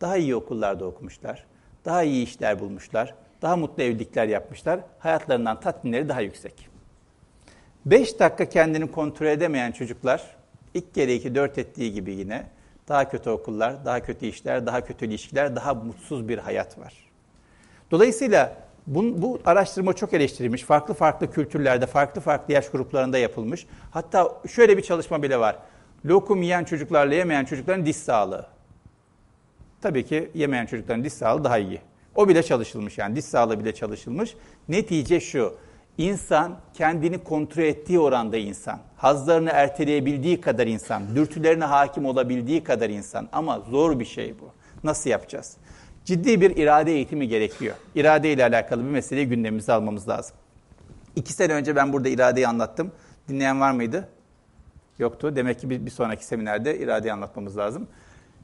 Speaker 1: daha iyi okullarda okumuşlar, daha iyi işler bulmuşlar, daha mutlu evlilikler yapmışlar, hayatlarından tatminleri daha yüksek. Beş dakika kendini kontrol edemeyen çocuklar, ilk kere iki dört ettiği gibi yine daha kötü okullar, daha kötü işler, daha kötü ilişkiler, daha mutsuz bir hayat var. Dolayısıyla bu, bu araştırma çok eleştirilmiş. Farklı farklı kültürlerde, farklı farklı yaş gruplarında yapılmış. Hatta şöyle bir çalışma bile var. Lokum yiyen çocuklarla yemeyen çocukların diş sağlığı. Tabii ki yemeyen çocukların diş sağlığı daha iyi. O bile çalışılmış yani diş sağlığı bile çalışılmış. Netice şu. İnsan kendini kontrol ettiği oranda insan. Hazlarını erteleyebildiği kadar insan. Dürtülerine hakim olabildiği kadar insan. Ama zor bir şey bu. Nasıl yapacağız? ciddi bir irade eğitimi gerekiyor. İrade ile alakalı bir meseleyi gündemimize almamız lazım. İki sene önce ben burada iradeyi anlattım. Dinleyen var mıydı? Yoktu. Demek ki bir, bir sonraki seminerde iradeyi anlatmamız lazım.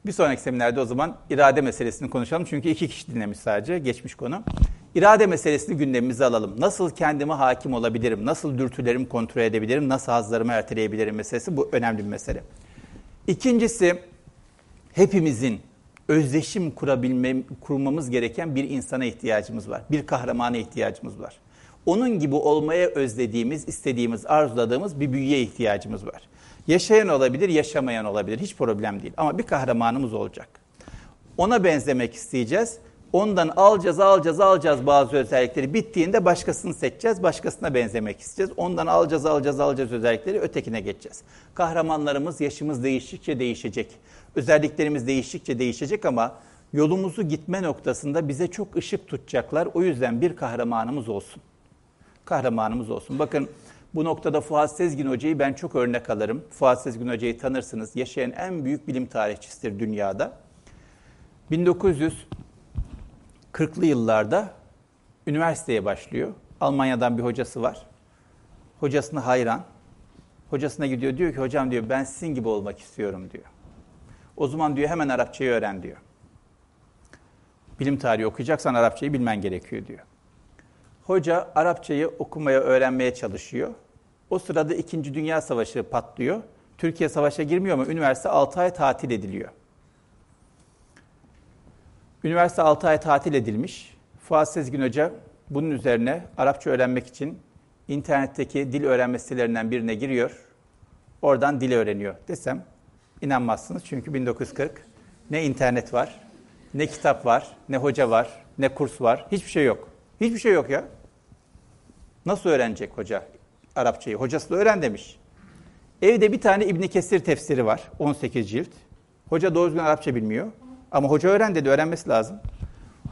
Speaker 1: Bir sonraki seminerde o zaman irade meselesini konuşalım. Çünkü iki kişi dinlemiş sadece. Geçmiş konu. İrade meselesini gündemimize alalım. Nasıl kendime hakim olabilirim? Nasıl dürtülerimi kontrol edebilirim? Nasıl hazlarımı erteleyebilirim meselesi bu önemli bir mesele. İkincisi hepimizin özdeşim kurabilme, kurmamız gereken bir insana ihtiyacımız var. Bir kahramana ihtiyacımız var. Onun gibi olmaya özlediğimiz, istediğimiz, arzuladığımız bir büyüye ihtiyacımız var. Yaşayan olabilir, yaşamayan olabilir. Hiç problem değil. Ama bir kahramanımız olacak. Ona benzemek isteyeceğiz. Ondan alacağız, alacağız, alacağız bazı özellikleri. Bittiğinde başkasını seçeceğiz, başkasına benzemek isteyeceğiz. Ondan alacağız, alacağız, alacağız özellikleri, ötekine geçeceğiz. Kahramanlarımız yaşımız değiştikçe değişecek. Özelliklerimiz değiştikçe değişecek ama yolumuzu gitme noktasında bize çok ışık tutacaklar. O yüzden bir kahramanımız olsun. Kahramanımız olsun. Bakın bu noktada Fuat Sezgin Hoca'yı ben çok örnek alırım. Fuat Sezgin Hoca'yı tanırsınız. Yaşayan en büyük bilim tarihçisidir dünyada. 1940'lı yıllarda üniversiteye başlıyor. Almanya'dan bir hocası var. Hocasına hayran. Hocasına gidiyor diyor ki hocam diyor ben sizin gibi olmak istiyorum diyor. O zaman diyor hemen Arapçayı öğren diyor. Bilim tarihi okuyacaksan Arapçayı bilmen gerekiyor diyor. Hoca Arapçayı okumaya, öğrenmeye çalışıyor. O sırada 2. Dünya Savaşı patlıyor. Türkiye savaşa girmiyor ama üniversite 6 ay tatil ediliyor. Üniversite 6 ay tatil edilmiş. Fuat Sezgin Hoca bunun üzerine Arapça öğrenmek için internetteki dil öğrenme sitelerinden birine giriyor. Oradan dil öğreniyor desem İnanmazsınız çünkü 1940 ne internet var, ne kitap var, ne hoca var, ne kurs var. Hiçbir şey yok. Hiçbir şey yok ya. Nasıl öğrenecek hoca Arapçayı? Hocası da öğren demiş. Evde bir tane İbn Kesir tefsiri var. 18 cilt. Hoca doğru düzgün Arapça bilmiyor. Ama hoca öğren dedi, öğrenmesi lazım.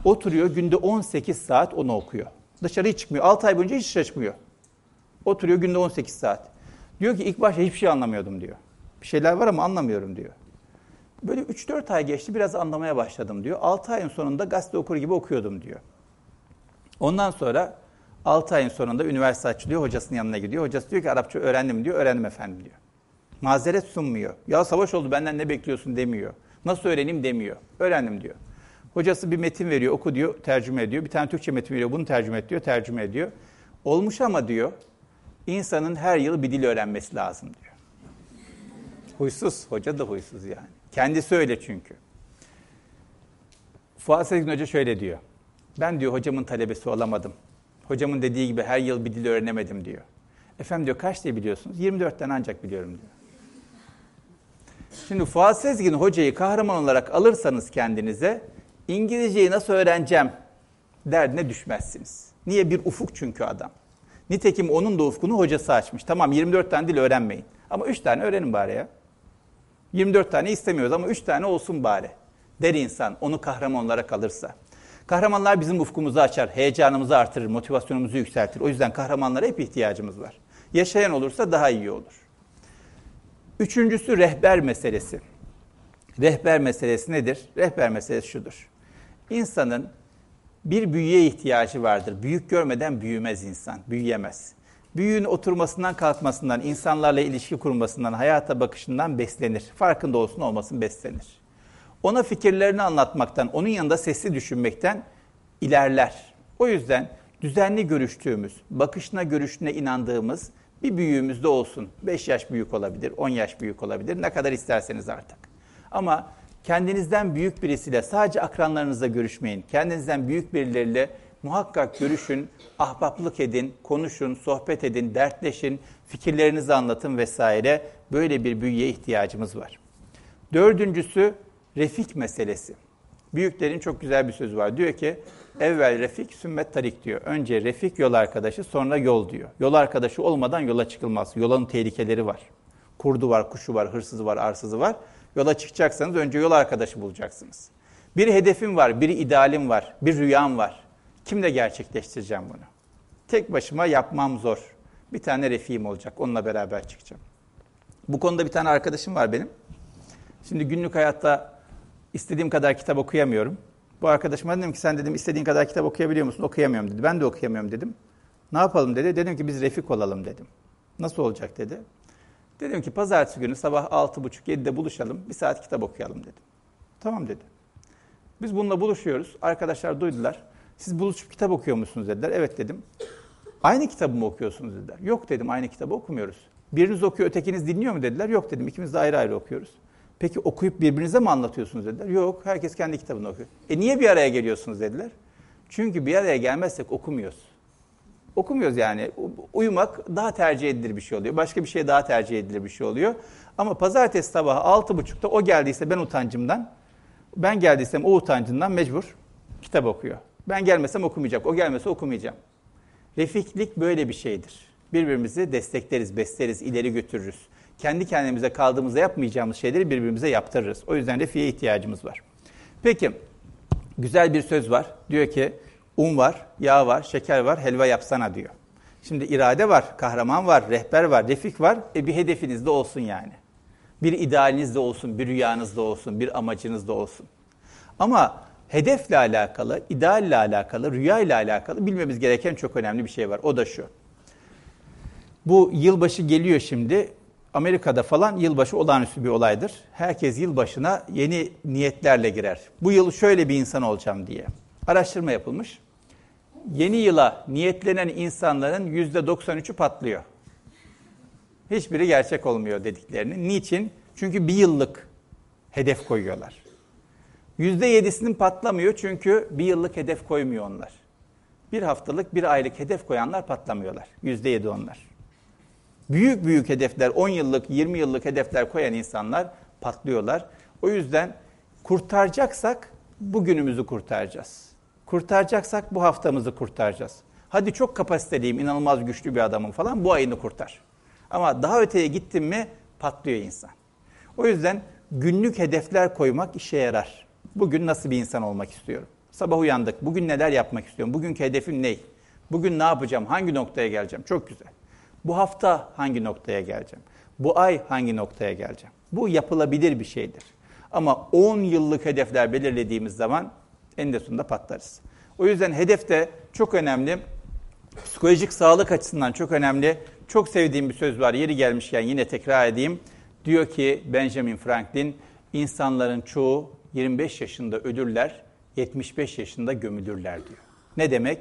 Speaker 1: Oturuyor, günde 18 saat onu okuyor. Dışarı hiç çıkmıyor. 6 ay boyunca hiç dışarı çıkmıyor. Oturuyor günde 18 saat. Diyor ki ilk başta hiçbir şey anlamıyordum diyor. Bir şeyler var ama anlamıyorum diyor. Böyle 3-4 ay geçti biraz anlamaya başladım diyor. 6 ayın sonunda gazete okur gibi okuyordum diyor. Ondan sonra 6 ayın sonunda üniversite açılıyor. Hocasının yanına gidiyor. Hocası diyor ki Arapça öğrendim diyor. Öğrendim efendim diyor. Mazeret sunmuyor. Ya savaş oldu benden ne bekliyorsun demiyor. Nasıl öğreneyim demiyor. Öğrendim diyor. Hocası bir metin veriyor, oku diyor, tercüme ediyor. Bir tane Türkçe metin veriyor, bunu tercüme et diyor, tercüme ediyor. Olmuş ama diyor, insanın her yıl bir dil öğrenmesi lazım diyor. Huysuz, hoca da huysuz yani. Kendisi öyle çünkü. Fuat Sezgin Hoca şöyle diyor. Ben diyor hocamın talebesi olamadım. Hocamın dediği gibi her yıl bir dil öğrenemedim diyor. Efendim diyor kaç diye biliyorsunuz? 24'ten ancak biliyorum diyor. Şimdi Fuat Sezgin hocayı kahraman olarak alırsanız kendinize İngilizceyi nasıl öğreneceğim derdine düşmezsiniz. Niye? Bir ufuk çünkü adam. Nitekim onun da ufkunu hocası açmış. Tamam 24 tane dil öğrenmeyin. Ama 3 tane öğrenin bari ya. 24 tane istemiyoruz ama 3 tane olsun bari. Der insan onu kahraman olarak alırsa. Kahramanlar bizim ufkumuzu açar, heyecanımızı artırır, motivasyonumuzu yükseltir. O yüzden kahramanlara hep ihtiyacımız var. Yaşayan olursa daha iyi olur. Üçüncüsü rehber meselesi. Rehber meselesi nedir? Rehber meselesi şudur. İnsanın bir büyüye ihtiyacı vardır. Büyük görmeden büyümez insan, büyüyemez. Büyüğün oturmasından kalkmasından, insanlarla ilişki kurmasından, hayata bakışından beslenir. Farkında olsun olmasın beslenir. Ona fikirlerini anlatmaktan, onun yanında sesli düşünmekten ilerler. O yüzden düzenli görüştüğümüz, bakışına görüşüne inandığımız bir büyüğümüzde olsun. 5 yaş büyük olabilir, 10 yaş büyük olabilir, ne kadar isterseniz artık. Ama kendinizden büyük birisiyle sadece akranlarınızla görüşmeyin. Kendinizden büyük birileriyle muhakkak görüşün, ahbaplık edin, konuşun, sohbet edin, dertleşin, fikirlerinizi anlatın vesaire. Böyle bir büyüye ihtiyacımız var. Dördüncüsü refik meselesi. Büyüklerin çok güzel bir sözü var. Diyor ki evvel refik sümmet tarik diyor. Önce refik yol arkadaşı sonra yol diyor. Yol arkadaşı olmadan yola çıkılmaz. Yolun tehlikeleri var. Kurdu var, kuşu var, hırsızı var, arsızı var. Yola çıkacaksanız önce yol arkadaşı bulacaksınız. Bir hedefim var, bir idealim var, bir rüyam var. Kimle gerçekleştireceğim bunu? Tek başıma yapmam zor. Bir tane refiğim olacak, onunla beraber çıkacağım. Bu konuda bir tane arkadaşım var benim. Şimdi günlük hayatta istediğim kadar kitap okuyamıyorum. Bu arkadaşıma dedim ki sen dedim istediğin kadar kitap okuyabiliyor musun? Okuyamıyorum dedi. Ben de okuyamıyorum dedim. Ne yapalım dedi. Dedim ki biz refik olalım dedim. Nasıl olacak dedi. Dedim ki pazartesi günü sabah 6.30-7'de buluşalım. Bir saat kitap okuyalım dedim. Tamam dedi. Biz bununla buluşuyoruz. Arkadaşlar duydular. Siz buluşup kitap okuyor musunuz dediler. Evet dedim. Aynı kitabı mı okuyorsunuz dediler. Yok dedim aynı kitabı okumuyoruz. Biriniz okuyor ötekiniz dinliyor mu dediler. Yok dedim ikimiz de ayrı ayrı okuyoruz. Peki okuyup birbirinize mi anlatıyorsunuz dediler. Yok herkes kendi kitabını okuyor. E niye bir araya geliyorsunuz dediler. Çünkü bir araya gelmezsek okumuyoruz. Okumuyoruz yani. Uyumak daha tercih edilir bir şey oluyor. Başka bir şey daha tercih edilir bir şey oluyor. Ama pazartesi sabahı altı buçukta o geldiyse ben utancımdan, ben geldiysem o utancından mecbur kitap okuyor. Ben gelmesem okumayacak, o gelmese okumayacağım. Refiklik böyle bir şeydir. Birbirimizi destekleriz, besleriz, ileri götürürüz. Kendi kendimize kaldığımızda yapmayacağımız şeyleri birbirimize yaptırırız. O yüzden refiye ihtiyacımız var. Peki, güzel bir söz var. Diyor ki, Un var, yağ var, şeker var, helva yapsana diyor. Şimdi irade var, kahraman var, rehber var, refik var. E bir hedefiniz de olsun yani. Bir idealiniz de olsun, bir rüyanız da olsun, bir amacınız da olsun. Ama hedefle alakalı, idealle alakalı, rüya ile alakalı bilmemiz gereken çok önemli bir şey var. O da şu. Bu yılbaşı geliyor şimdi. Amerika'da falan yılbaşı olağanüstü bir olaydır. Herkes yılbaşına yeni niyetlerle girer. Bu yıl şöyle bir insan olacağım diye. Araştırma yapılmış yeni yıla niyetlenen insanların yüzde 93'ü patlıyor. Hiçbiri gerçek olmuyor dediklerini. Niçin? Çünkü bir yıllık hedef koyuyorlar. Yüzde yedisinin patlamıyor çünkü bir yıllık hedef koymuyor onlar. Bir haftalık, bir aylık hedef koyanlar patlamıyorlar. Yüzde yedi onlar. Büyük büyük hedefler, 10 yıllık, 20 yıllık hedefler koyan insanlar patlıyorlar. O yüzden kurtaracaksak bugünümüzü kurtaracağız. Kurtaracaksak bu haftamızı kurtaracağız. Hadi çok kapasiteliyim, inanılmaz güçlü bir adamım falan bu ayını kurtar. Ama daha öteye gittin mi patlıyor insan. O yüzden günlük hedefler koymak işe yarar. Bugün nasıl bir insan olmak istiyorum? Sabah uyandık. Bugün neler yapmak istiyorum? Bugünkü hedefim ne? Bugün ne yapacağım? Hangi noktaya geleceğim? Çok güzel. Bu hafta hangi noktaya geleceğim? Bu ay hangi noktaya geleceğim? Bu yapılabilir bir şeydir. Ama 10 yıllık hedefler belirlediğimiz zaman eninde sonunda patlarız. O yüzden hedef de çok önemli. Psikolojik sağlık açısından çok önemli. Çok sevdiğim bir söz var. Yeri gelmişken yine tekrar edeyim. Diyor ki Benjamin Franklin, insanların çoğu 25 yaşında ölürler, 75 yaşında gömülürler diyor. Ne demek?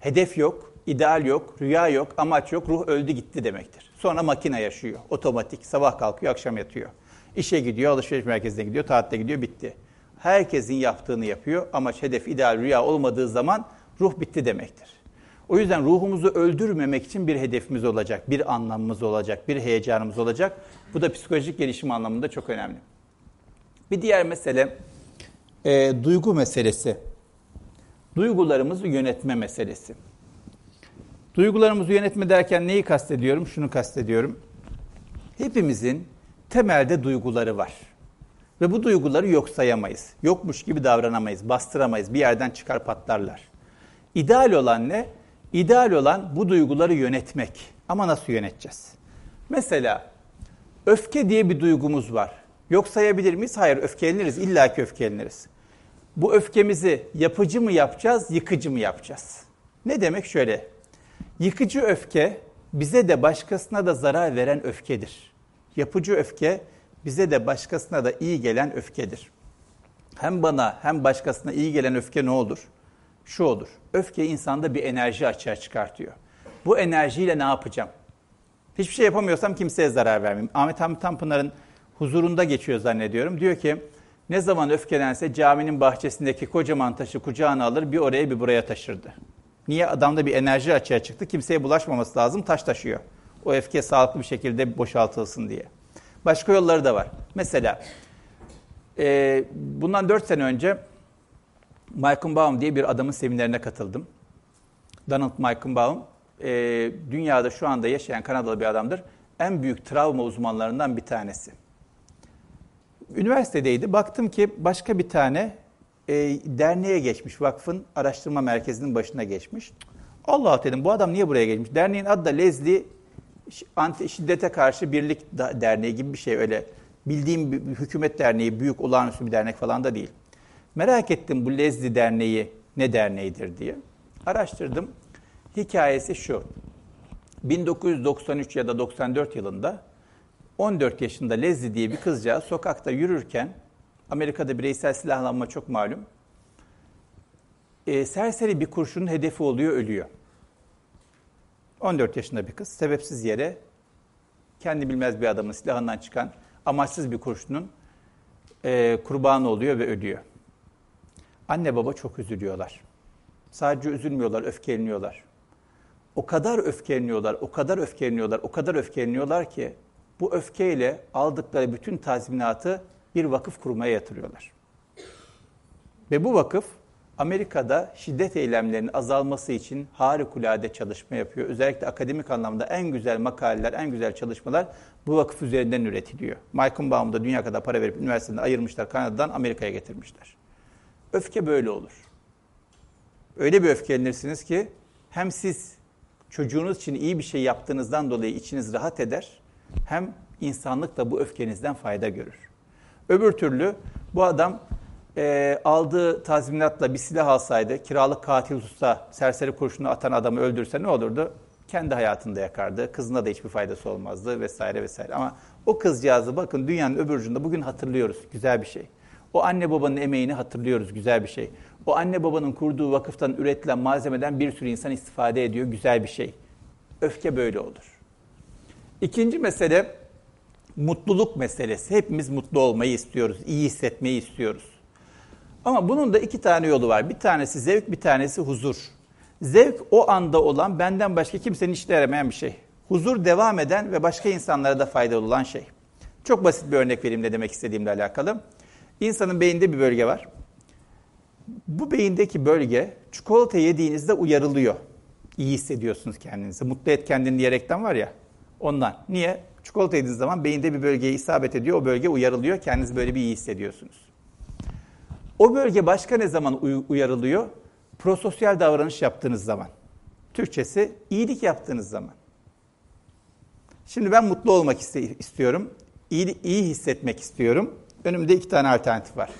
Speaker 1: Hedef yok, ideal yok, rüya yok, amaç yok, ruh öldü gitti demektir. Sonra makine yaşıyor, otomatik, sabah kalkıyor, akşam yatıyor. İşe gidiyor, alışveriş merkezine gidiyor, tatile gidiyor, bitti. Herkesin yaptığını yapıyor. Amaç, hedef, ideal, rüya olmadığı zaman ruh bitti demektir. O yüzden ruhumuzu öldürmemek için bir hedefimiz olacak, bir anlamımız olacak, bir heyecanımız olacak. Bu da psikolojik gelişim anlamında çok önemli. Bir diğer mesele e, duygu meselesi. Duygularımızı yönetme meselesi. Duygularımızı yönetme derken neyi kastediyorum? Şunu kastediyorum. Hepimizin temelde duyguları var. Ve bu duyguları yok sayamayız. Yokmuş gibi davranamayız, bastıramayız. Bir yerden çıkar patlarlar. İdeal olan ne? İdeal olan bu duyguları yönetmek. Ama nasıl yöneteceğiz? Mesela öfke diye bir duygumuz var. Yok sayabilir miyiz? Hayır, öfkeleniriz. İlla ki öfkeleniriz. Bu öfkemizi yapıcı mı yapacağız, yıkıcı mı yapacağız? Ne demek şöyle? Yıkıcı öfke bize de başkasına da zarar veren öfkedir. Yapıcı öfke bize de başkasına da iyi gelen öfkedir. Hem bana hem başkasına iyi gelen öfke ne olur? Şu olur. Öfke insanda bir enerji açığa çıkartıyor. Bu enerjiyle ne yapacağım? Hiçbir şey yapamıyorsam kimseye zarar vermeyeyim. Ahmet Hamit Tanpınar'ın huzurunda geçiyor zannediyorum. Diyor ki ne zaman öfkelense caminin bahçesindeki kocaman taşı kucağına alır bir oraya bir buraya taşırdı. Niye? Adamda bir enerji açığa çıktı. Kimseye bulaşmaması lazım. Taş taşıyor. O öfke sağlıklı bir şekilde boşaltılsın diye. Başka yolları da var. Mesela e, bundan 4 sene önce Malcolm Baum diye bir adamın seminerine katıldım. Donald Malcolm Baum e, dünyada şu anda yaşayan Kanadalı bir adamdır. En büyük travma uzmanlarından bir tanesi. Üniversitedeydi. Baktım ki başka bir tane e, derneğe geçmiş. Vakfın araştırma merkezinin başına geçmiş. Allah dedim bu adam niye buraya gelmiş? Derneğin adı da Leslie Anti Şiddete Karşı Birlik Derneği gibi bir şey öyle. Bildiğim bir hükümet derneği, büyük olağanüstü bir dernek falan da değil. Merak ettim bu Leslie Derneği ne derneğidir diye. Araştırdım. Hikayesi şu. 1993 ya da 94 yılında 14 yaşında Leslie diye bir kızcağız sokakta yürürken Amerika'da bireysel silahlanma çok malum. E, serseri bir kurşunun hedefi oluyor, ölüyor. 14 yaşında bir kız sebepsiz yere kendi bilmez bir adamın silahından çıkan amaçsız bir kurşunun e, kurbanı oluyor ve ölüyor. Anne baba çok üzülüyorlar. Sadece üzülmüyorlar, öfkeleniyorlar. O kadar öfkeleniyorlar, o kadar öfkeleniyorlar, o kadar öfkeleniyorlar ki bu öfkeyle aldıkları bütün tazminatı bir vakıf kurmaya yatırıyorlar. Ve bu vakıf Amerika'da şiddet eylemlerinin azalması için harikulade çalışma yapıyor. Özellikle akademik anlamda en güzel makaleler, en güzel çalışmalar bu vakıf üzerinden üretiliyor. Malcolm Baum'da dünya kadar para verip üniversiteden ayırmışlar, Kanada'dan Amerika'ya getirmişler. Öfke böyle olur. Öyle bir öfkelenirsiniz ki hem siz çocuğunuz için iyi bir şey yaptığınızdan dolayı içiniz rahat eder, hem insanlık da bu öfkenizden fayda görür. Öbür türlü bu adam e, aldığı tazminatla bir silah alsaydı, kiralık katil tutsa, serseri kurşunu atan adamı öldürse ne olurdu? Kendi hayatında yakardı. Kızına da hiçbir faydası olmazdı vesaire vesaire. Ama o kızcağızı bakın dünyanın öbür ucunda bugün hatırlıyoruz. Güzel bir şey. O anne babanın emeğini hatırlıyoruz. Güzel bir şey. O anne babanın kurduğu vakıftan üretilen malzemeden bir sürü insan istifade ediyor. Güzel bir şey. Öfke böyle olur. İkinci mesele mutluluk meselesi. Hepimiz mutlu olmayı istiyoruz, iyi hissetmeyi istiyoruz. Ama bunun da iki tane yolu var. Bir tanesi zevk, bir tanesi huzur. Zevk o anda olan, benden başka kimsenin işine yaramayan bir şey. Huzur devam eden ve başka insanlara da faydalı olan şey. Çok basit bir örnek vereyim ne demek istediğimle alakalı. İnsanın beyinde bir bölge var. Bu beyindeki bölge çikolata yediğinizde uyarılıyor. İyi hissediyorsunuz kendinizi. Mutlu et kendini diyerekten var ya. Ondan. Niye? Çikolata yediğiniz zaman beyinde bir bölgeye isabet ediyor. O bölge uyarılıyor. Kendinizi böyle bir iyi hissediyorsunuz. O bölge başka ne zaman uyarılıyor? Prososyal davranış yaptığınız zaman. Türkçesi iyilik yaptığınız zaman. Şimdi ben mutlu olmak istiyorum. İyi, iyi hissetmek istiyorum. Önümde iki tane alternatif var.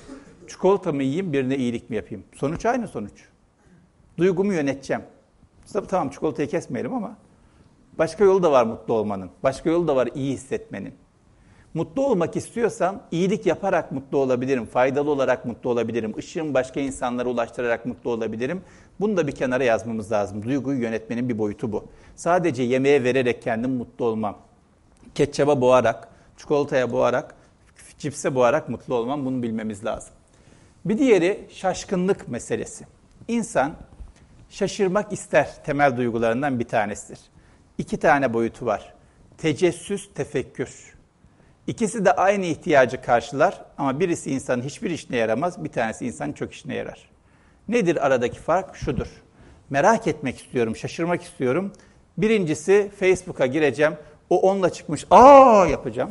Speaker 1: Çikolata mı yiyeyim, birine iyilik mi yapayım? Sonuç aynı sonuç. Duygumu yöneteceğim. Tamam çikolatayı kesmeyelim ama Başka yolu da var mutlu olmanın. Başka yolu da var iyi hissetmenin. Mutlu olmak istiyorsam iyilik yaparak mutlu olabilirim, faydalı olarak mutlu olabilirim, ışığımı başka insanlara ulaştırarak mutlu olabilirim. Bunu da bir kenara yazmamız lazım. Duyguyu yönetmenin bir boyutu bu. Sadece yemeğe vererek kendim mutlu olmam. Ketçaba boğarak, çikolataya boğarak, cipse boğarak mutlu olmam. Bunu bilmemiz lazım. Bir diğeri şaşkınlık meselesi. İnsan şaşırmak ister temel duygularından bir tanesidir. İki tane boyutu var. Tecessüs, tefekkür. İkisi de aynı ihtiyacı karşılar ama birisi insanın hiçbir işine yaramaz, bir tanesi insanın çok işine yarar. Nedir aradaki fark? Şudur. Merak etmek istiyorum, şaşırmak istiyorum. Birincisi Facebook'a gireceğim. O onunla çıkmış, aa yapacağım.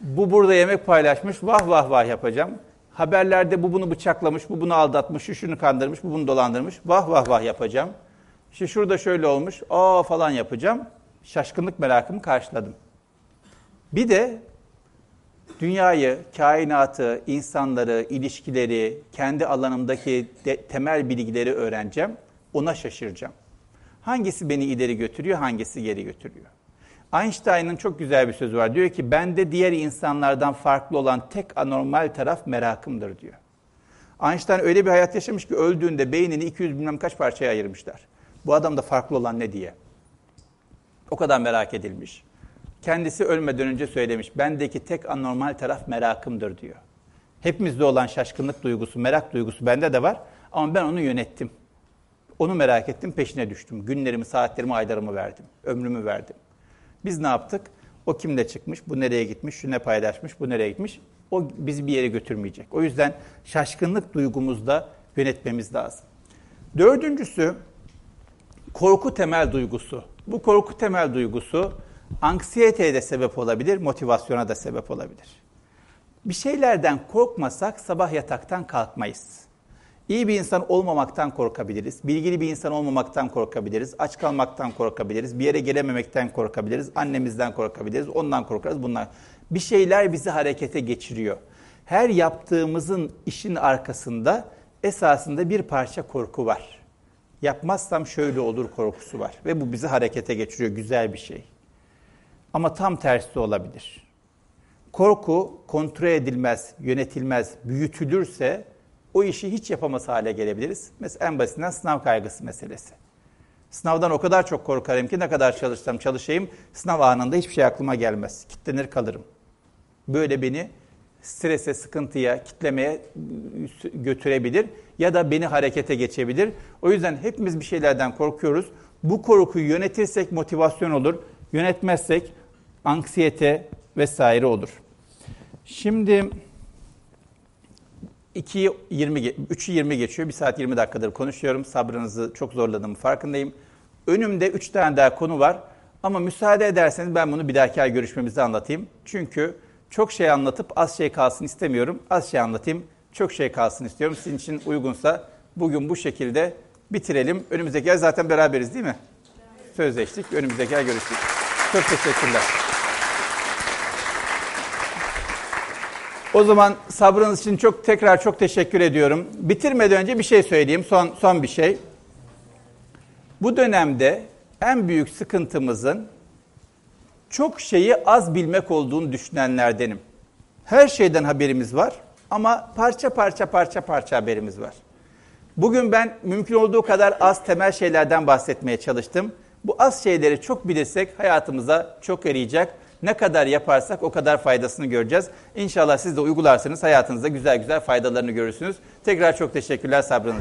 Speaker 1: Bu burada yemek paylaşmış, vah vah vah yapacağım. Haberlerde bu bunu bıçaklamış, bu bunu aldatmış, şu şunu kandırmış, bu bunu dolandırmış. Vah vah vah yapacağım. İşte şurada şöyle olmuş, aa falan yapacağım. Şaşkınlık merakımı karşıladım. Bir de dünyayı, kainatı, insanları, ilişkileri, kendi alanımdaki de, temel bilgileri öğreneceğim. Ona şaşıracağım. Hangisi beni ileri götürüyor, hangisi geri götürüyor? Einstein'ın çok güzel bir sözü var. Diyor ki bende diğer insanlardan farklı olan tek anormal taraf merakımdır diyor. Einstein öyle bir hayat yaşamış ki öldüğünde beynini 200 bilmem kaç parçaya ayırmışlar. Bu adamda farklı olan ne diye. O kadar merak edilmiş. Kendisi ölmeden önce söylemiş. Bendeki tek anormal taraf merakımdır diyor. Hepimizde olan şaşkınlık duygusu, merak duygusu bende de var. Ama ben onu yönettim. Onu merak ettim, peşine düştüm. Günlerimi, saatlerimi, aylarımı verdim. Ömrümü verdim. Biz ne yaptık? O kimle çıkmış, bu nereye gitmiş, şu ne paylaşmış, bu nereye gitmiş. O bizi bir yere götürmeyecek. O yüzden şaşkınlık duygumuzda yönetmemiz lazım. Dördüncüsü korku temel duygusu. Bu korku temel duygusu anksiyeteye de sebep olabilir, motivasyona da sebep olabilir. Bir şeylerden korkmasak sabah yataktan kalkmayız. İyi bir insan olmamaktan korkabiliriz. Bilgili bir insan olmamaktan korkabiliriz. Aç kalmaktan korkabiliriz. Bir yere gelememekten korkabiliriz. Annemizden korkabiliriz. Ondan korkarız. Bunlar. Bir şeyler bizi harekete geçiriyor. Her yaptığımızın işin arkasında esasında bir parça korku var. Yapmazsam şöyle olur korkusu var. Ve bu bizi harekete geçiriyor. Güzel bir şey. Ama tam tersi olabilir. Korku kontrol edilmez, yönetilmez, büyütülürse o işi hiç yapamaz hale gelebiliriz. Mesela en basitinden sınav kaygısı meselesi. Sınavdan o kadar çok korkarım ki ne kadar çalışsam çalışayım sınav anında hiçbir şey aklıma gelmez. Kitlenir kalırım. Böyle beni strese, sıkıntıya, kitlemeye götürebilir ya da beni harekete geçebilir. O yüzden hepimiz bir şeylerden korkuyoruz. Bu korkuyu yönetirsek motivasyon olur. Yönetmezsek anksiyete vesaire olur. Şimdi 2'yi 20, 3'ü 20 geçiyor. 1 saat 20 dakikadır konuşuyorum. Sabrınızı çok zorladığımı farkındayım. Önümde 3 tane daha konu var. Ama müsaade ederseniz ben bunu bir dahaki görüşmemizde anlatayım. Çünkü çok şey anlatıp az şey kalsın istemiyorum. Az şey anlatayım, çok şey kalsın istiyorum. Sizin için uygunsa bugün bu şekilde bitirelim. Önümüzdeki ay zaten beraberiz değil mi? Sözleştik. Önümüzdeki ay görüşürüz. Çok teşekkürler. O zaman sabrınız için çok tekrar çok teşekkür ediyorum. Bitirmeden önce bir şey söyleyeyim. Son son bir şey. Bu dönemde en büyük sıkıntımızın çok şeyi az bilmek olduğunu düşünenlerdenim. Her şeyden haberimiz var ama parça parça parça parça haberimiz var. Bugün ben mümkün olduğu kadar az temel şeylerden bahsetmeye çalıştım. Bu az şeyleri çok bilirsek hayatımıza çok yarayacak. Ne kadar yaparsak o kadar faydasını göreceğiz. İnşallah siz de uygularsanız hayatınızda güzel güzel faydalarını görürsünüz. Tekrar çok teşekkürler sabrınız.